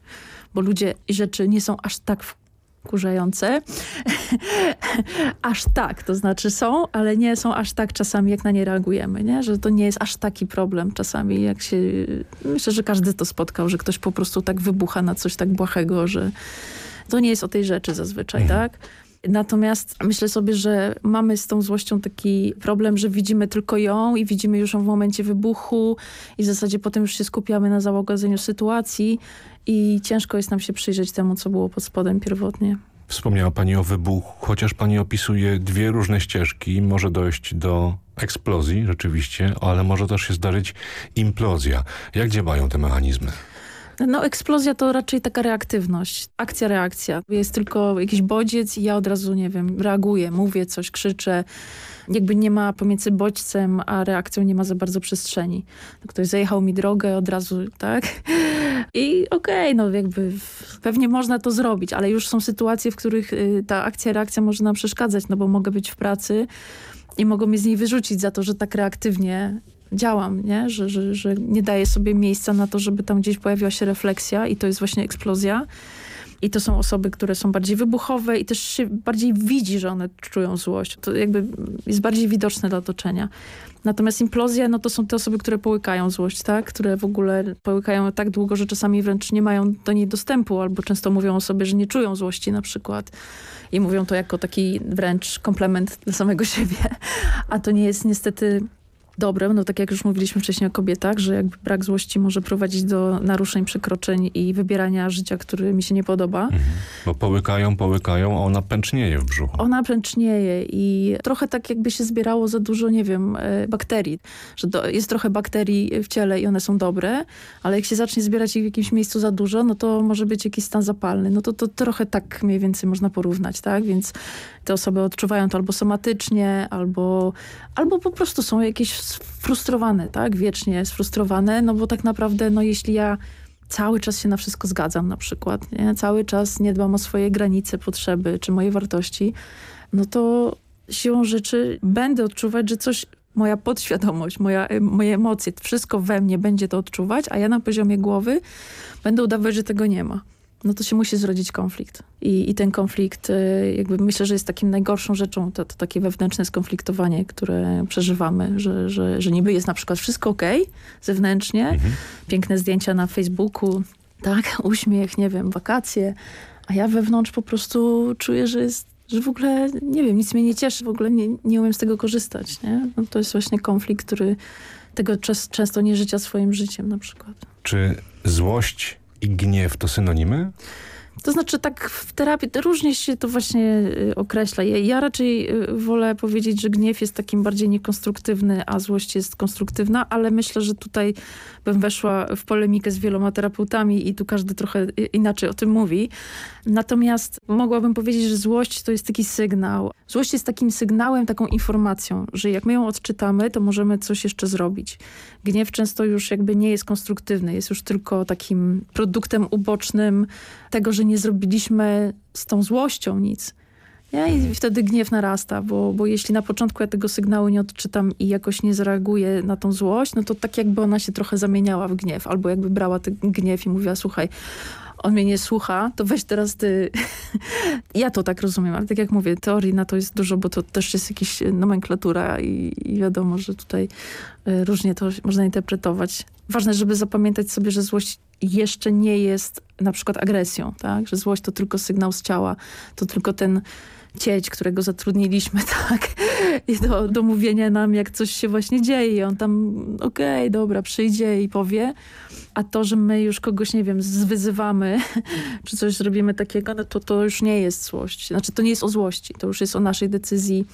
bo ludzie i rzeczy nie są aż tak wkurzające. (laughs) aż tak, to znaczy są, ale nie są aż tak czasami, jak na nie reagujemy, nie? Że to nie jest aż taki problem czasami, jak się... Myślę, że każdy to spotkał, że ktoś po prostu tak wybucha na coś tak błahego, że to nie jest o tej rzeczy zazwyczaj, mhm. tak? Natomiast myślę sobie, że mamy z tą złością taki problem, że widzimy tylko ją i widzimy już ją w momencie wybuchu i w zasadzie potem już się skupiamy na załagodzeniu sytuacji i ciężko jest nam się przyjrzeć temu, co było pod spodem pierwotnie. Wspomniała Pani o wybuchu, chociaż Pani opisuje dwie różne ścieżki. Może dojść do eksplozji rzeczywiście, ale może też się zdarzyć implozja. Jak działają te mechanizmy? No eksplozja to raczej taka reaktywność. Akcja, reakcja. Jest tylko jakiś bodziec i ja od razu, nie wiem, reaguję, mówię coś, krzyczę. Jakby nie ma pomiędzy bodźcem a reakcją nie ma za bardzo przestrzeni. Ktoś zajechał mi drogę od razu, tak? (laughs) I okej, okay, no jakby pewnie można to zrobić, ale już są sytuacje, w których y, ta akcja, reakcja może nam przeszkadzać, no bo mogę być w pracy i mogą mnie z niej wyrzucić za to, że tak reaktywnie działam, nie? Że, że, że nie daję sobie miejsca na to, żeby tam gdzieś pojawiła się refleksja i to jest właśnie eksplozja. I to są osoby, które są bardziej wybuchowe i też się bardziej widzi, że one czują złość. To jakby jest bardziej widoczne dla otoczenia. Natomiast implozja, no to są te osoby, które połykają złość, tak? Które w ogóle połykają tak długo, że czasami wręcz nie mają do niej dostępu, albo często mówią o sobie, że nie czują złości na przykład. I mówią to jako taki wręcz komplement dla samego (laughs) siebie. A to nie jest niestety dobrem, no tak jak już mówiliśmy wcześniej o kobietach, że jakby brak złości może prowadzić do naruszeń, przekroczeń i wybierania życia, które mi się nie podoba. Mhm. Bo połykają, połykają, a ona pęcznieje w brzuchu. Ona pęcznieje i trochę tak jakby się zbierało za dużo, nie wiem, e, bakterii. Że do, jest trochę bakterii w ciele i one są dobre, ale jak się zacznie zbierać ich w jakimś miejscu za dużo, no to może być jakiś stan zapalny. No to, to trochę tak mniej więcej można porównać, tak? Więc te osoby odczuwają to albo somatycznie, albo, albo po prostu są jakieś sfrustrowane, tak? Wiecznie sfrustrowane, no bo tak naprawdę, no jeśli ja cały czas się na wszystko zgadzam na przykład, nie? Cały czas nie dbam o swoje granice, potrzeby czy moje wartości, no to siłą rzeczy będę odczuwać, że coś moja podświadomość, moja, moje emocje, wszystko we mnie będzie to odczuwać, a ja na poziomie głowy będę udawać, że tego nie ma no to się musi zrodzić konflikt. I, i ten konflikt y, jakby myślę, że jest takim najgorszą rzeczą, to, to takie wewnętrzne skonfliktowanie, które przeżywamy, że, że, że niby jest na przykład wszystko ok zewnętrznie, mhm. piękne zdjęcia na Facebooku, tak, (laughs) uśmiech, nie wiem, wakacje, a ja wewnątrz po prostu czuję, że jest że w ogóle, nie wiem, nic mnie nie cieszy, w ogóle nie, nie umiem z tego korzystać, nie? No to jest właśnie konflikt, który tego często nie życia swoim życiem na przykład. Czy złość i gniew to synonimy? To znaczy tak w terapii różnie się to właśnie y, określa. Ja, ja, raczej y, wolę powiedzieć, że gniew jest takim bardziej niekonstruktywny, a złość jest konstruktywna, ale myślę, że tutaj bym weszła w polemikę z wieloma terapeutami i tu każdy trochę inaczej o tym mówi. Natomiast mogłabym powiedzieć, że złość to jest taki sygnał. Złość jest takim sygnałem, taką informacją, że jak my ją odczytamy, to możemy coś jeszcze zrobić. Gniew często już jakby nie jest konstruktywny, jest już tylko takim produktem ubocznym tego, że nie zrobiliśmy z tą złością nic. Nie? I wtedy gniew narasta, bo, bo jeśli na początku ja tego sygnału nie odczytam i jakoś nie zareaguję na tą złość, no to tak jakby ona się trochę zamieniała w gniew, albo jakby brała ten gniew i mówiła, słuchaj, on mnie nie słucha, to weź teraz ty. (laughs) ja to tak rozumiem, ale tak jak mówię, teorii na to jest dużo, bo to też jest jakaś nomenklatura i, i wiadomo, że tutaj y, różnie to można interpretować. Ważne, żeby zapamiętać sobie, że złość jeszcze nie jest na przykład agresją, tak? Że złość to tylko sygnał z ciała, to tylko ten cieć, którego zatrudniliśmy, (laughs) tak? Do, do mówienia nam, jak coś się właśnie dzieje. I on tam, okej, okay, dobra, przyjdzie i powie. A to, że my już kogoś, nie wiem, zwyzywamy, (laughs) czy coś zrobimy takiego, no to to już nie jest złość. Znaczy, to nie jest o złości. To już jest o naszej decyzji,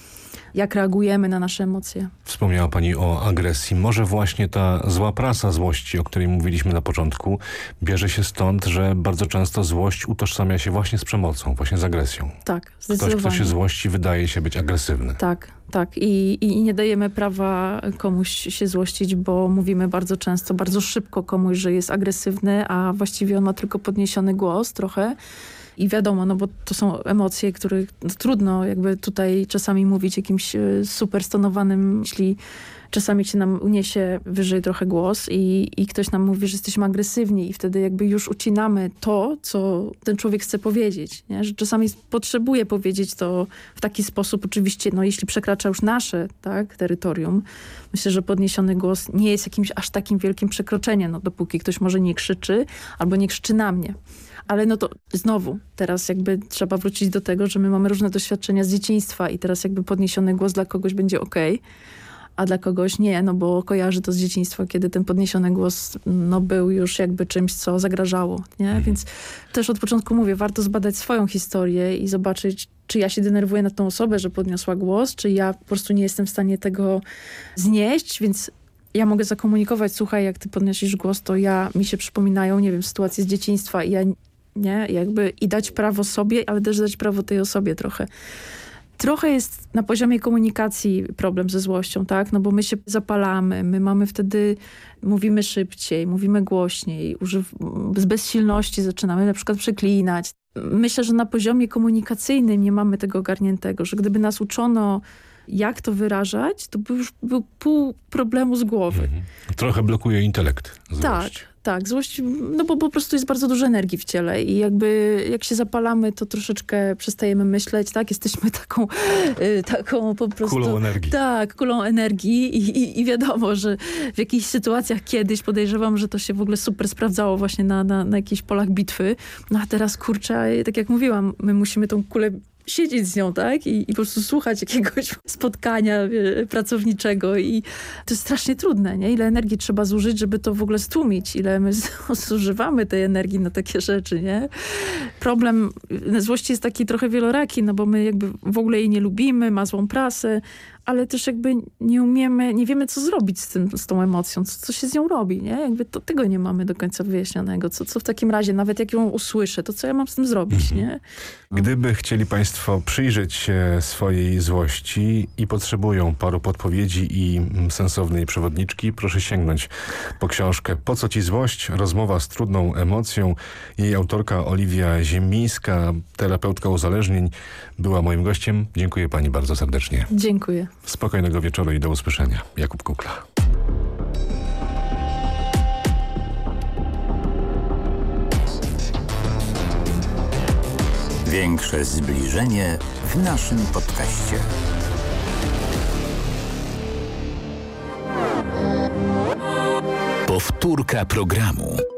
jak reagujemy na nasze emocje. Wspomniała pani o agresji. Może właśnie ta zła prasa złości, o której mówiliśmy na początku, bierze się stąd, że bardzo często złość utożsamia się właśnie z przemocą, właśnie z agresją. Tak, zdecydowanie. Ktoś, kto się złości, wydaje się być agresywny. Tak, tak. I, I nie dajemy prawa komuś się złościć, bo mówimy bardzo często, bardzo szybko komuś, że jest agresywny, a właściwie on ma tylko podniesiony głos trochę. I wiadomo, no bo to są emocje, których no, trudno jakby tutaj czasami mówić jakimś e, super stonowanym, jeśli czasami się nam uniesie wyżej trochę głos i, i ktoś nam mówi, że jesteśmy agresywni i wtedy jakby już ucinamy to, co ten człowiek chce powiedzieć. Nie? Że czasami potrzebuje powiedzieć to w taki sposób, oczywiście, no jeśli przekracza już nasze tak, terytorium, myślę, że podniesiony głos nie jest jakimś aż takim wielkim przekroczeniem, no dopóki ktoś może nie krzyczy albo nie krzyczy na mnie. Ale no to znowu, teraz jakby trzeba wrócić do tego, że my mamy różne doświadczenia z dzieciństwa i teraz jakby podniesiony głos dla kogoś będzie ok, a dla kogoś nie, no bo kojarzy to z dzieciństwa, kiedy ten podniesiony głos no, był już jakby czymś, co zagrażało, nie? Mhm. Więc też od początku mówię, warto zbadać swoją historię i zobaczyć, czy ja się denerwuję na tą osobę, że podniosła głos, czy ja po prostu nie jestem w stanie tego znieść, więc ja mogę zakomunikować, słuchaj, jak ty podnosisz głos, to ja, mi się przypominają, nie wiem, sytuacje z dzieciństwa i ja nie? Jakby i dać prawo sobie, ale też dać prawo tej osobie trochę. Trochę jest na poziomie komunikacji problem ze złością, tak? No bo my się zapalamy, my mamy wtedy, mówimy szybciej, mówimy głośniej, z bezsilności zaczynamy na przykład przeklinać. Myślę, że na poziomie komunikacyjnym nie mamy tego ogarniętego, że gdyby nas uczono jak to wyrażać, to by już był pół problemu z głowy. Mhm. Trochę blokuje intelekt. Złość. Tak, tak, złość, no bo po prostu jest bardzo dużo energii w ciele i jakby jak się zapalamy, to troszeczkę przestajemy myśleć, tak? Jesteśmy taką, (laughs) y, taką po prostu... Kulą energii. Tak, kulą energii i, i, i, wiadomo, że w jakichś sytuacjach kiedyś podejrzewam, że to się w ogóle super sprawdzało właśnie na, na, na jakichś polach bitwy. No a teraz, kurczę, tak jak mówiłam, my musimy tą kulę siedzieć z nią, tak? I, i po prostu słuchać jakiegoś (laughs) spotkania wie, pracowniczego i to jest strasznie trudne, nie? Ile energii trzeba zużyć, żeby to w ogóle stłumić, ile my (laughs) zużywamy tej energii na takie rzeczy, nie? Problem złości jest taki trochę wieloraki, no bo my jakby w ogóle jej nie lubimy, ma złą prasę, ale też jakby nie umiemy, nie wiemy co zrobić z, tym, z tą emocją, co, co się z nią robi, nie? Jakby to, tego nie mamy do końca wyjaśnionego. Co, co w takim razie, nawet jak ją usłyszę, to co ja mam z tym zrobić, mhm. nie? Gdyby chcieli państwo przyjrzeć się swojej złości i potrzebują paru podpowiedzi i mm, sensownej przewodniczki, proszę sięgnąć po książkę Po co ci złość? Rozmowa z trudną emocją. Jej autorka Oliwia Ziemińska, terapeutka uzależnień, była moim gościem. Dziękuję pani bardzo serdecznie. Dziękuję. Spokojnego wieczoru i do usłyszenia. Jakub Kukla. Większe zbliżenie w naszym podcaście. Powtórka programu.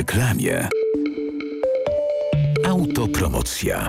reklamie. Autopromocja.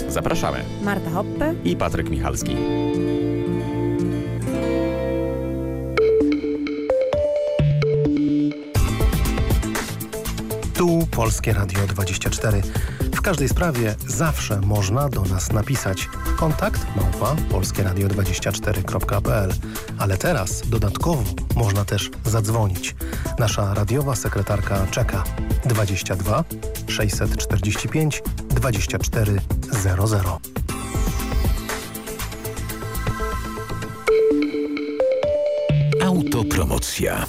Zapraszamy. Marta Hoppe i Patryk Michalski. Tu Polskie Radio 24. W każdej sprawie zawsze można do nas napisać. Kontakt małpa polskieradio24.pl Ale teraz dodatkowo można też zadzwonić. Nasza radiowa sekretarka czeka 22 645 2400. Autopromocja.